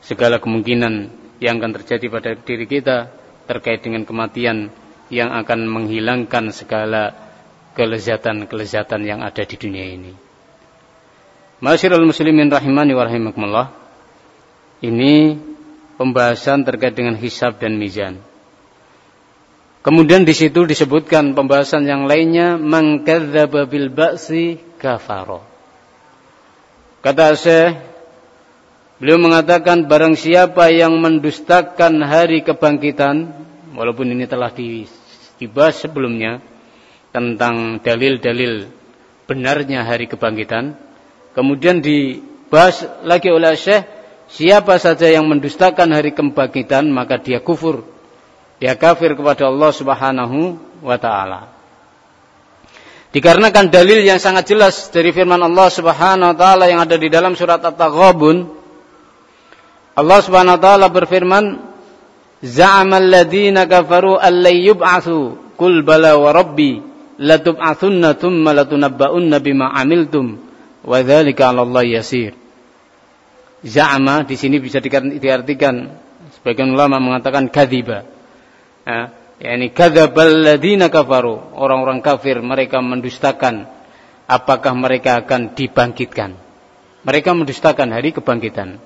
segala kemungkinan yang akan terjadi pada diri kita terkait dengan kematian yang akan menghilangkan segala kelezatan-kelezatan yang ada di dunia ini. Masyarul muslimin rahimani wa rahimakumullah. Ini pembahasan terkait dengan hisab dan mizan. Kemudian di situ disebutkan pembahasan yang lainnya mangkadzdzaba bil ba'si kafaro. Kata Syekh beliau mengatakan barang siapa yang mendustakan hari kebangkitan walaupun ini telah dibahas sebelumnya tentang dalil-dalil benarnya hari kebangkitan Kemudian dibahas lagi oleh Syekh, siapa saja yang mendustakan hari kebangkitan maka dia kufur. Dia kafir kepada Allah Subhanahu wa taala. Dikarenakan dalil yang sangat jelas dari firman Allah Subhanahu wa taala yang ada di dalam surat At-Taghabun. Allah Subhanahu wa taala berfirman, "Za'amal ladzina kafaru an yub'atsu qul bala wa rabbi latub'atsunna thumma latunabba'unna bima 'amiltum wa dzalika 'ala Allah yasir. Za'ama di sini bisa diartikan sebagian ulama mengatakan kadziba. Ya, yakni kadzabal kafaru, orang-orang kafir mereka mendustakan apakah mereka akan dibangkitkan. Mereka mendustakan hari kebangkitan.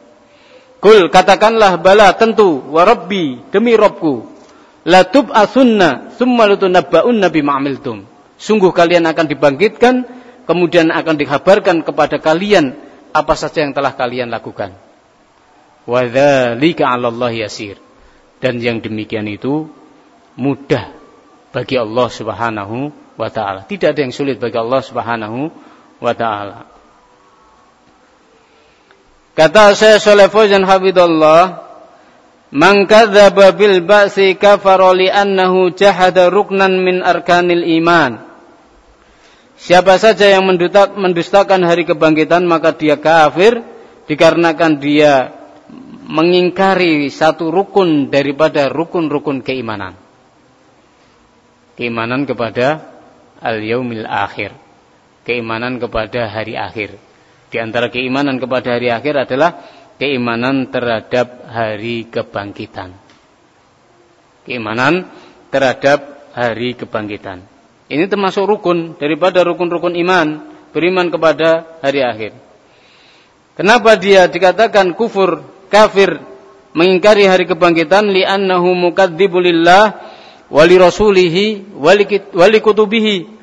Kul katakanlah bala tentu wa rabbi demi Robku la tub'asunna summa lutunabba'unna bima amiltum. Sungguh kalian akan dibangkitkan kemudian akan dikabarkan kepada kalian apa saja yang telah kalian lakukan. Wadzalika 'ala Allah yasir. Dan yang demikian itu mudah bagi Allah Subhanahu wa taala. Tidak ada yang sulit bagi Allah Subhanahu wa taala. Kata saya Saleh Fauzan Habibullah, "Man kadzdzaba bil ba'si kafara li annahu jahada ruknan min arkanil iman." Siapa saja yang mendustakan hari kebangkitan maka dia kafir dikarenakan dia mengingkari satu rukun daripada rukun-rukun keimanan. Keimanan kepada al-yaumil akhir. Keimanan kepada hari akhir. Di antara keimanan kepada hari akhir adalah keimanan terhadap hari kebangkitan. Keimanan terhadap hari kebangkitan. Ini termasuk rukun daripada rukun-rukun iman, beriman kepada hari akhir. Kenapa dia dikatakan kufur, kafir, mengingkari hari kebangkitan li'annahu mukadzibu lillah wali rasulihi wali kutubihi.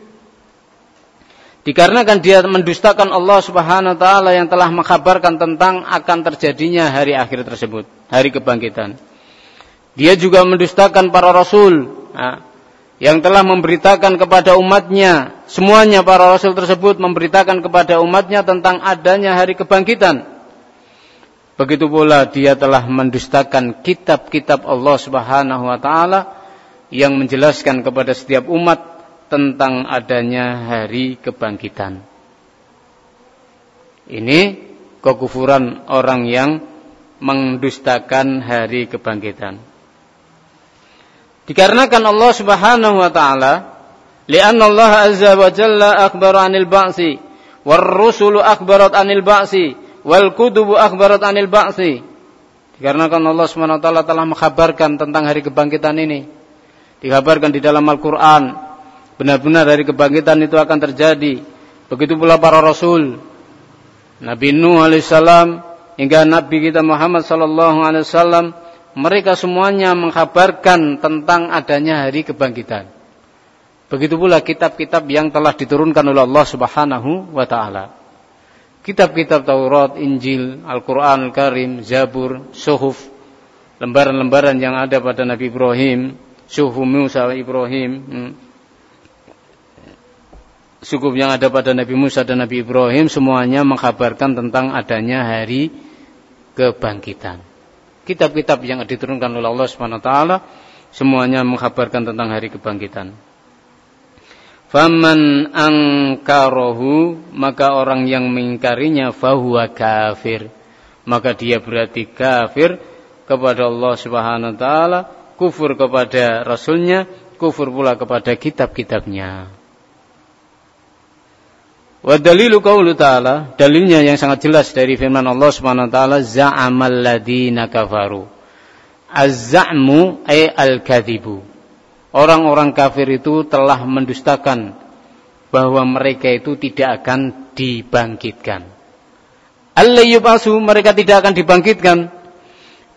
Dikarenakan dia mendustakan Allah Subhanahu wa taala yang telah mengkabarkan tentang akan terjadinya hari akhir tersebut, hari kebangkitan. Dia juga mendustakan para rasul. Yang telah memberitakan kepada umatnya semuanya para rasul tersebut memberitakan kepada umatnya tentang adanya hari kebangkitan begitu pula dia telah mendustakan kitab-kitab Allah Subhanahu wa taala yang menjelaskan kepada setiap umat tentang adanya hari kebangkitan. Ini kekufuran orang yang mendustakan hari kebangkitan. Dikarenakan Allah Subhanahu wa taala li'anna Allah azza wa jalla akhbara 'anil ba'si war rusulu akhbarat 'anil ba'si wal kutubu akhbarat 'anil ba'si. Dikarenakan Allah SWT telah mengkabarkan tentang hari kebangkitan ini. Dikabarkan di dalam Al-Quran. Benar-benar hari kebangkitan itu akan terjadi. Begitu pula para Rasul. Nabi Nuh alaihissalam hingga Nabi kita Muhammad sallallahu alaihi wasallam mereka semuanya mengkabarkan tentang adanya hari kebangkitan. Begitu pula kitab-kitab yang telah diturunkan oleh Allah Subhanahu wa taala kitab-kitab Taurat, Injil, Al-Quran Al-Karim, Zabur, Suhuf, lembaran-lembaran yang ada pada Nabi Ibrahim, Suhuf Musa Ibrahim, hmm. suku yang ada pada Nabi Musa dan Nabi Ibrahim, semuanya mengkabarkan tentang adanya hari kebangkitan. Kitab-kitab yang diturunkan oleh Allah Subhanahu wa taala semuanya mengkabarkan tentang hari kebangkitan. Faman angkarohu maka orang yang mengingkarinya fahuwa kafir. Maka dia berarti kafir kepada Allah Subhanahu wa taala, kufur kepada rasulnya, kufur pula kepada kitab-kitabnya. Wa dalilu qaulu ta'ala, dalilnya yang sangat jelas dari firman Allah Subhanahu wa taala, za'amal ladina kafaru. Az-za'mu ay al-kadzibu orang-orang kafir itu telah mendustakan bahwa mereka itu tidak akan dibangkitkan. Allah yubasu mereka tidak akan dibangkitkan.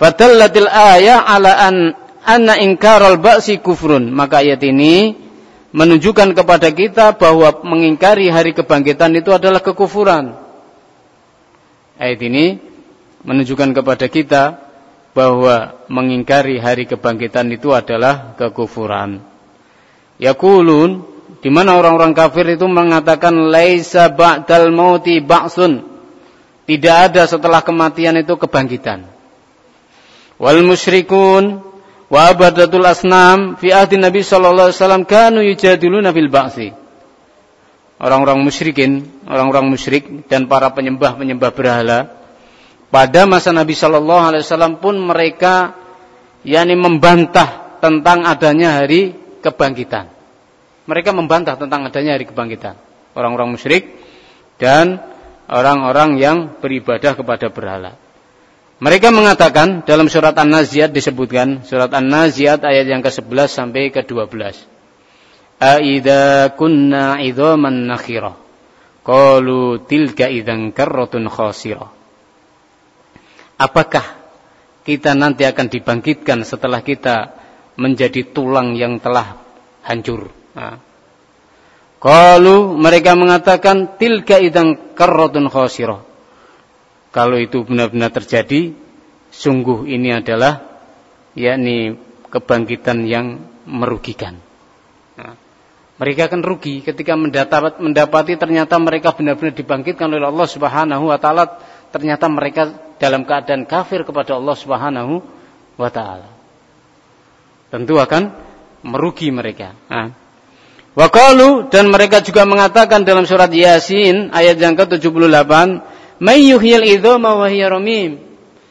Fadallatil ayat ala an anna ingkaral ba'si kufrun. Maka ayat ini menunjukkan kepada kita bahwa mengingkari hari kebangkitan itu adalah kekufuran. Ayat ini menunjukkan kepada kita bahwa mengingkari hari kebangkitan itu adalah kekufuran. Yakulun di mana orang-orang kafir itu mengatakan laisa ba'dal mauti ba'sun. Tidak ada setelah kematian itu kebangkitan. Wal musyrikun wa abadatul asnam fi ahdi Nabi sallallahu alaihi wasallam kanu yujadiluna fil ba'si. Orang-orang musyrikin, orang-orang musyrik dan para penyembah-penyembah berhala pada masa Nabi Shallallahu Alaihi Wasallam pun mereka yakni membantah tentang adanya hari kebangkitan. Mereka membantah tentang adanya hari kebangkitan. Orang-orang musyrik dan orang-orang yang beribadah kepada berhala. Mereka mengatakan dalam surat An-Naziat disebutkan surat An-Naziat ayat yang ke-11 sampai ke-12. Aida kunna idhaman nakhirah. Qalu tilka idzan karratun khasirah apakah kita nanti akan dibangkitkan setelah kita menjadi tulang yang telah hancur. Kalau mereka mengatakan tilka idang karrotun khosiro. Kalau itu benar-benar terjadi, sungguh ini adalah yakni kebangkitan yang merugikan. Nah, mereka akan rugi ketika mendapati ternyata mereka benar-benar dibangkitkan oleh Allah Subhanahu wa taala ternyata mereka dalam keadaan kafir kepada Allah Subhanahu wa taala. Tentu akan merugi mereka. Nah. Wakalu dan mereka juga mengatakan dalam surat Yasin ayat yang ke-78, "May yuhyil idzama wa hiya ramim."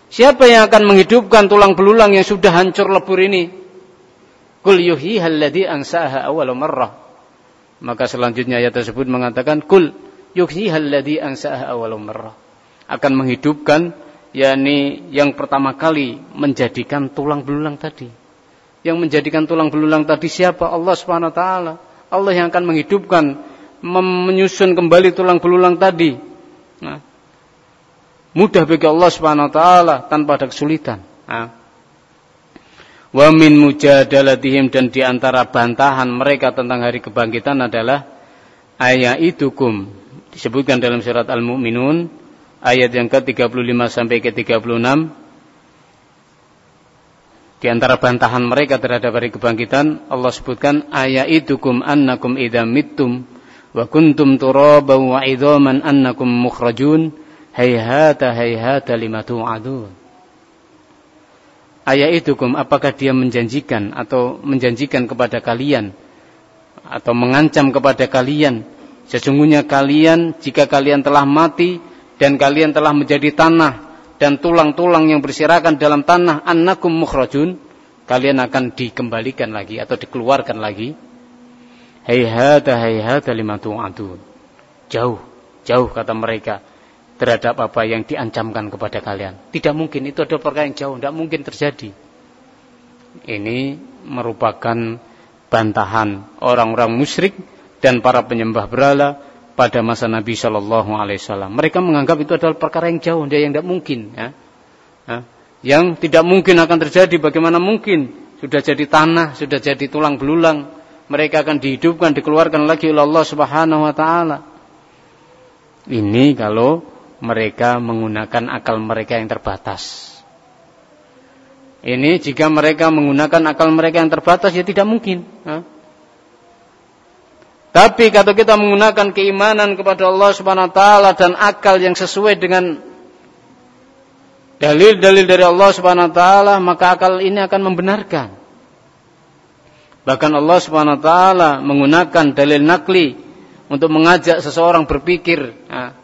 Siapa yang akan menghidupkan tulang belulang yang sudah hancur lebur ini? Kul yuhyiha alladhi ansaha awal marrah. Maka selanjutnya ayat tersebut mengatakan, "Kul yuhyiha alladhi ansaha awal marrah." akan menghidupkan yakni yang pertama kali menjadikan tulang belulang tadi. Yang menjadikan tulang belulang tadi siapa? Allah Subhanahu wa taala. Allah yang akan menghidupkan menyusun kembali tulang belulang tadi. Nah, mudah bagi Allah Subhanahu wa taala tanpa ada kesulitan. Wa min mujadalatihim dan di antara bantahan mereka tentang hari kebangkitan adalah ayatukum disebutkan dalam surat Al-Mu'minun ayat yang ke-35 sampai ke-36. Di antara bantahan mereka terhadap hari kebangkitan Allah sebutkan ayaitukum annakum idza mittum wa kuntum turaban wa idhaman annakum mukhrajun hayhata hayhata lima tu'adun. Ayaitukum apakah dia menjanjikan atau menjanjikan kepada kalian atau mengancam kepada kalian? Sesungguhnya kalian jika kalian telah mati dan kalian telah menjadi tanah dan tulang-tulang yang berserakan dalam tanah annakum mukhrajun kalian akan dikembalikan lagi atau dikeluarkan lagi. Hayhata hayhata lima tu'adun. Jauh jauh kata mereka terhadap apa yang diancamkan kepada kalian. Tidak mungkin, itu adalah perkara yang jauh, tidak mungkin terjadi. Ini merupakan bantahan orang-orang musyrik dan para penyembah berhala pada masa Nabi Shallallahu Alaihi Wasallam. Mereka menganggap itu adalah perkara yang jauh, dia yang tidak mungkin. Ya. Ya. Yang tidak mungkin akan terjadi, bagaimana mungkin? Sudah jadi tanah, sudah jadi tulang belulang, mereka akan dihidupkan, dikeluarkan lagi oleh Allah Subhanahu Wa Taala. Ini kalau mereka menggunakan akal mereka yang terbatas. Ini jika mereka menggunakan akal mereka yang terbatas ya tidak mungkin. Ya. Tapi kalau kita menggunakan keimanan kepada Allah Subhanahu wa taala dan akal yang sesuai dengan dalil-dalil dari Allah Subhanahu wa taala, maka akal ini akan membenarkan. Bahkan Allah Subhanahu wa taala menggunakan dalil nakli untuk mengajak seseorang berpikir, nah,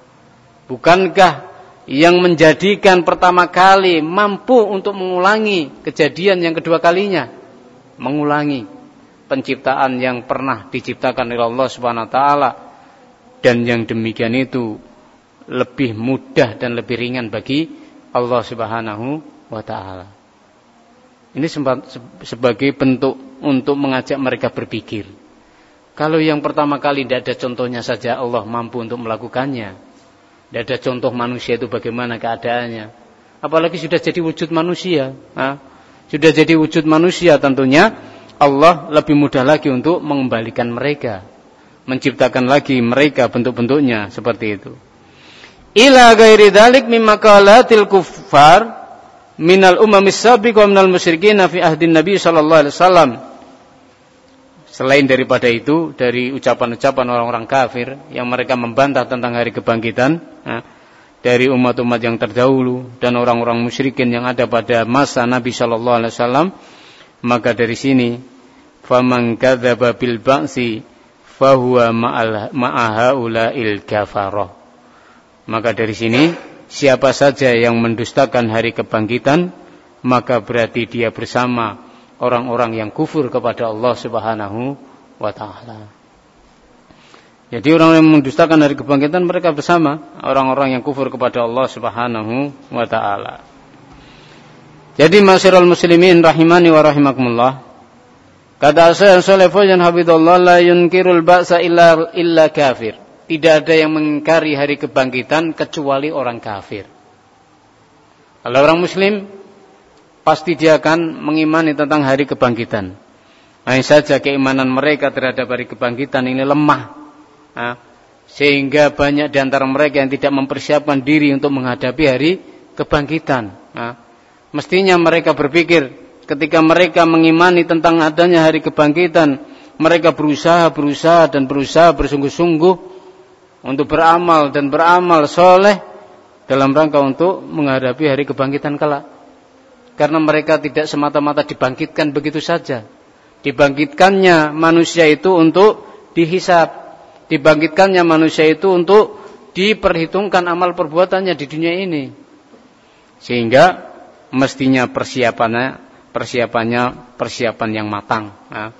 bukankah yang menjadikan pertama kali mampu untuk mengulangi kejadian yang kedua kalinya? Mengulangi penciptaan yang pernah diciptakan oleh Allah Subhanahu wa taala dan yang demikian itu lebih mudah dan lebih ringan bagi Allah Subhanahu wa taala. Ini sebagai bentuk untuk mengajak mereka berpikir. Kalau yang pertama kali tidak ada contohnya saja Allah mampu untuk melakukannya. Tidak ada contoh manusia itu bagaimana keadaannya. Apalagi sudah jadi wujud manusia. Ha? Sudah jadi wujud manusia tentunya Allah lebih mudah lagi untuk mengembalikan mereka. Menciptakan lagi mereka bentuk-bentuknya seperti itu. Ila gairi dalik mimma qalatil kuffar minal umamis sabiq wa minal musyrikin fi ahdin Nabi sallallahu alaihi wasallam. Selain daripada itu, dari ucapan-ucapan orang-orang kafir yang mereka membantah tentang hari kebangkitan, dari umat-umat yang terdahulu dan orang-orang musyrikin yang ada pada masa Nabi Shallallahu Alaihi Wasallam, maka dari sini faman kadzaba bil ba'si fahuwa ma'ahaula'il kafarah. Maka dari sini siapa saja yang mendustakan hari kebangkitan maka berarti dia bersama orang-orang yang kufur kepada Allah Subhanahu wa taala jadi orang yang mendustakan hari kebangkitan mereka bersama orang-orang yang kufur kepada Allah Subhanahu wa taala. Jadi masyarul muslimin rahimani wa rahimakumullah. Kata Syekh Saleh Fauzan Habibullah la yunkirul ba'sa illa illa kafir. Tidak ada yang mengingkari hari kebangkitan kecuali orang kafir. Kalau orang muslim pasti dia akan mengimani tentang hari kebangkitan. Hanya saja keimanan mereka terhadap hari kebangkitan ini lemah. Sehingga banyak di antara mereka yang tidak mempersiapkan diri untuk menghadapi hari kebangkitan. Mestinya mereka berpikir ketika mereka mengimani tentang adanya hari kebangkitan, mereka berusaha, berusaha dan berusaha bersungguh-sungguh untuk beramal dan beramal soleh dalam rangka untuk menghadapi hari kebangkitan kelak. Karena mereka tidak semata-mata dibangkitkan begitu saja. Dibangkitkannya manusia itu untuk dihisap. Dibangkitkannya manusia itu untuk diperhitungkan amal perbuatannya di dunia ini. Sehingga mestinya persiapannya persiapannya persiapan yang matang. Nah,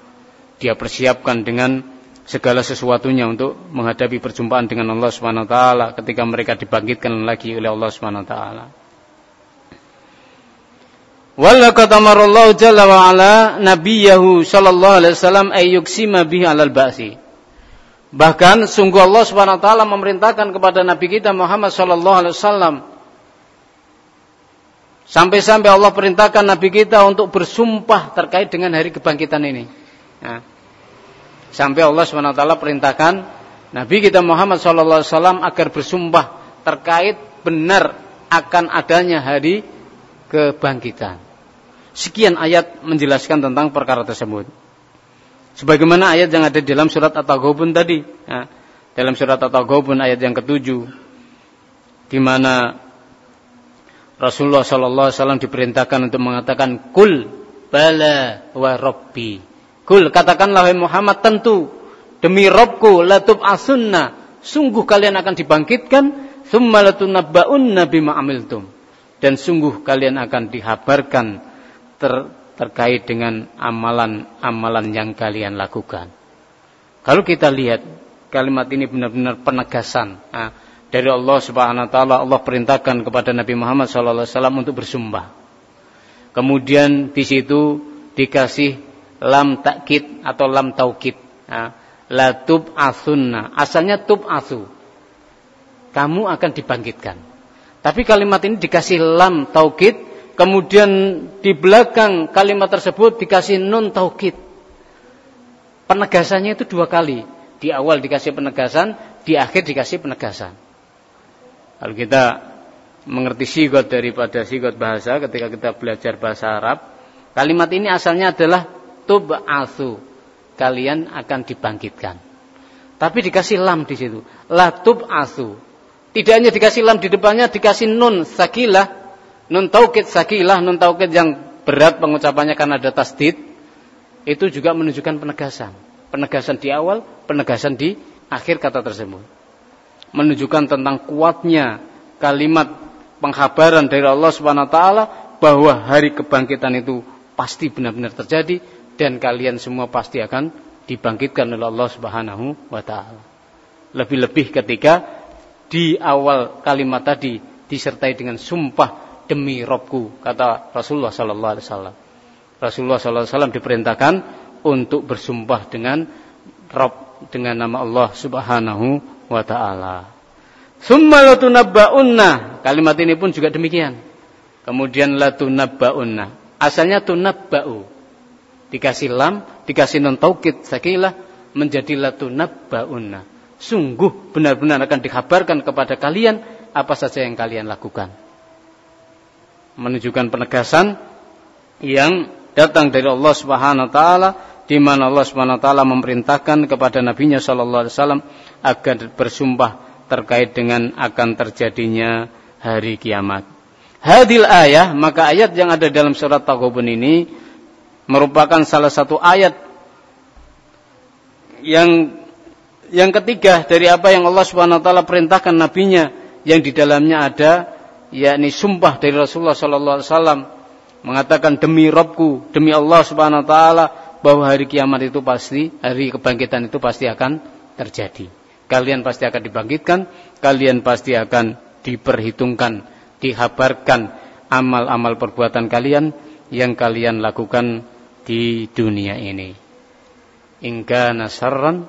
dia persiapkan dengan segala sesuatunya untuk menghadapi perjumpaan dengan Allah Subhanahu wa taala ketika mereka dibangkitkan lagi oleh Allah Subhanahu wa taala. Walaqad amarallahu jalla wa ala nabiyahu sallallahu alaihi wasallam ayyuksima bihi alal ba'si. Bahkan sungguh Allah Subhanahu wa taala memerintahkan kepada nabi kita Muhammad sallallahu alaihi wasallam Sampai-sampai Allah perintahkan Nabi kita untuk bersumpah terkait dengan hari kebangkitan ini. Nah, sampai Allah swt perintahkan Nabi kita Muhammad SAW agar bersumpah terkait benar akan adanya hari kebangkitan. Sekian ayat menjelaskan tentang perkara tersebut. Sebagaimana ayat yang ada dalam surat At-Taghabun tadi. Nah, dalam surat At-Taghabun ayat yang ketujuh. Di mana Rasulullah sallallahu alaihi wasallam diperintahkan untuk mengatakan kul bala wa rabbi. Kul katakanlah wahai Muhammad tentu demi Robku latub asunna sungguh kalian akan dibangkitkan thumma latunabbaunna bima amiltum dan sungguh kalian akan dihabarkan ter, terkait dengan amalan-amalan yang kalian lakukan. Kalau kita lihat kalimat ini benar-benar penegasan nah, dari Allah Subhanahu wa taala Allah perintahkan kepada Nabi Muhammad wasallam untuk bersumpah. Kemudian di situ dikasih lam takkid atau lam taukid. Nah, la tub asunna. Asalnya tub asu. Kamu akan dibangkitkan. Tapi kalimat ini dikasih lam taukid, kemudian di belakang kalimat tersebut dikasih nun taukid. Penegasannya itu dua kali. Di awal dikasih penegasan, di akhir dikasih penegasan. Kalau kita mengerti sigot daripada sigot bahasa ketika kita belajar bahasa Arab, kalimat ini asalnya adalah tub'atsu. Kalian akan dibangkitkan. Tapi dikasih lam di situ. La tub'atsu. Tidak hanya dikasih lam di depannya, dikasih nun sakilah, nun taukid sakilah, nun taukid yang berat pengucapannya karena ada tasdid. Itu juga menunjukkan penegasan. Penegasan di awal, penegasan di akhir kata tersebut. Menunjukkan tentang kuatnya kalimat penghabaran dari Allah Subhanahu wa taala bahwa hari kebangkitan itu pasti benar-benar terjadi dan kalian semua pasti akan dibangkitkan oleh Allah Subhanahu wa taala. Lebih-lebih ketika di awal kalimat tadi disertai dengan sumpah demi Robku kata Rasulullah sallallahu alaihi wasallam. Rasulullah sallallahu alaihi wasallam diperintahkan untuk bersumpah dengan Rob dengan nama Allah Subhanahu wa taala. Summa latunabba'unna. Kalimat ini pun juga demikian. Kemudian latunabba'unna. Asalnya tunabba'u dikasih lam, dikasih non taukid sakilah menjadi bauna. Sungguh benar-benar akan dikabarkan kepada kalian apa saja yang kalian lakukan. Menunjukkan penegasan yang datang dari Allah Subhanahu wa taala di mana Allah Subhanahu wa taala memerintahkan kepada nabinya sallallahu alaihi wasallam agar bersumpah terkait dengan akan terjadinya hari kiamat. Hadil ayah, maka ayat yang ada dalam surat Taghabun ini merupakan salah satu ayat yang yang ketiga dari apa yang Allah Subhanahu wa taala perintahkan nabinya yang di dalamnya ada yakni sumpah dari Rasulullah sallallahu alaihi wasallam mengatakan demi Robku, demi Allah Subhanahu wa taala bahwa hari kiamat itu pasti, hari kebangkitan itu pasti akan terjadi. Kalian pasti akan dibangkitkan, kalian pasti akan diperhitungkan, dihabarkan amal-amal perbuatan kalian yang kalian lakukan di dunia ini. Ingka nasarran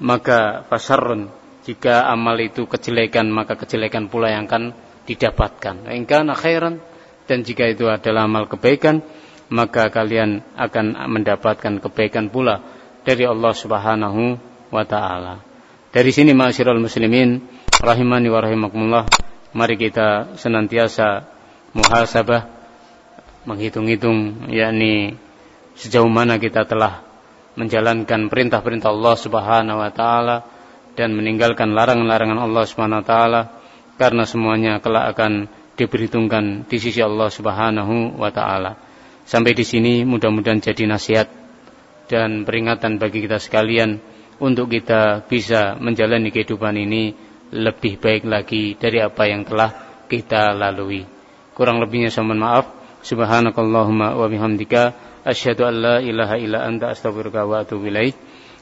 maka fasarrun jika amal itu kejelekan maka kejelekan pula yang akan didapatkan. Ingka khairan dan jika itu adalah amal kebaikan maka kalian akan mendapatkan kebaikan pula dari Allah Subhanahu wa taala. Dari sini ma'asyiral muslimin rahimani wa rahimakumullah mari kita senantiasa muhasabah menghitung-hitung yakni sejauh mana kita telah menjalankan perintah-perintah Allah Subhanahu wa taala dan meninggalkan larangan-larangan Allah Subhanahu wa taala karena semuanya kelak akan diperhitungkan di sisi Allah Subhanahu wa taala. Sampai di sini mudah-mudahan jadi nasihat dan peringatan bagi kita sekalian untuk kita bisa menjalani kehidupan ini lebih baik lagi dari apa yang telah kita lalui. Kurang lebihnya saya mohon maaf. Subhanakallahumma wa bihamdika asyhadu an la ilaha illa anta astaghfiruka wa atubu ilaik.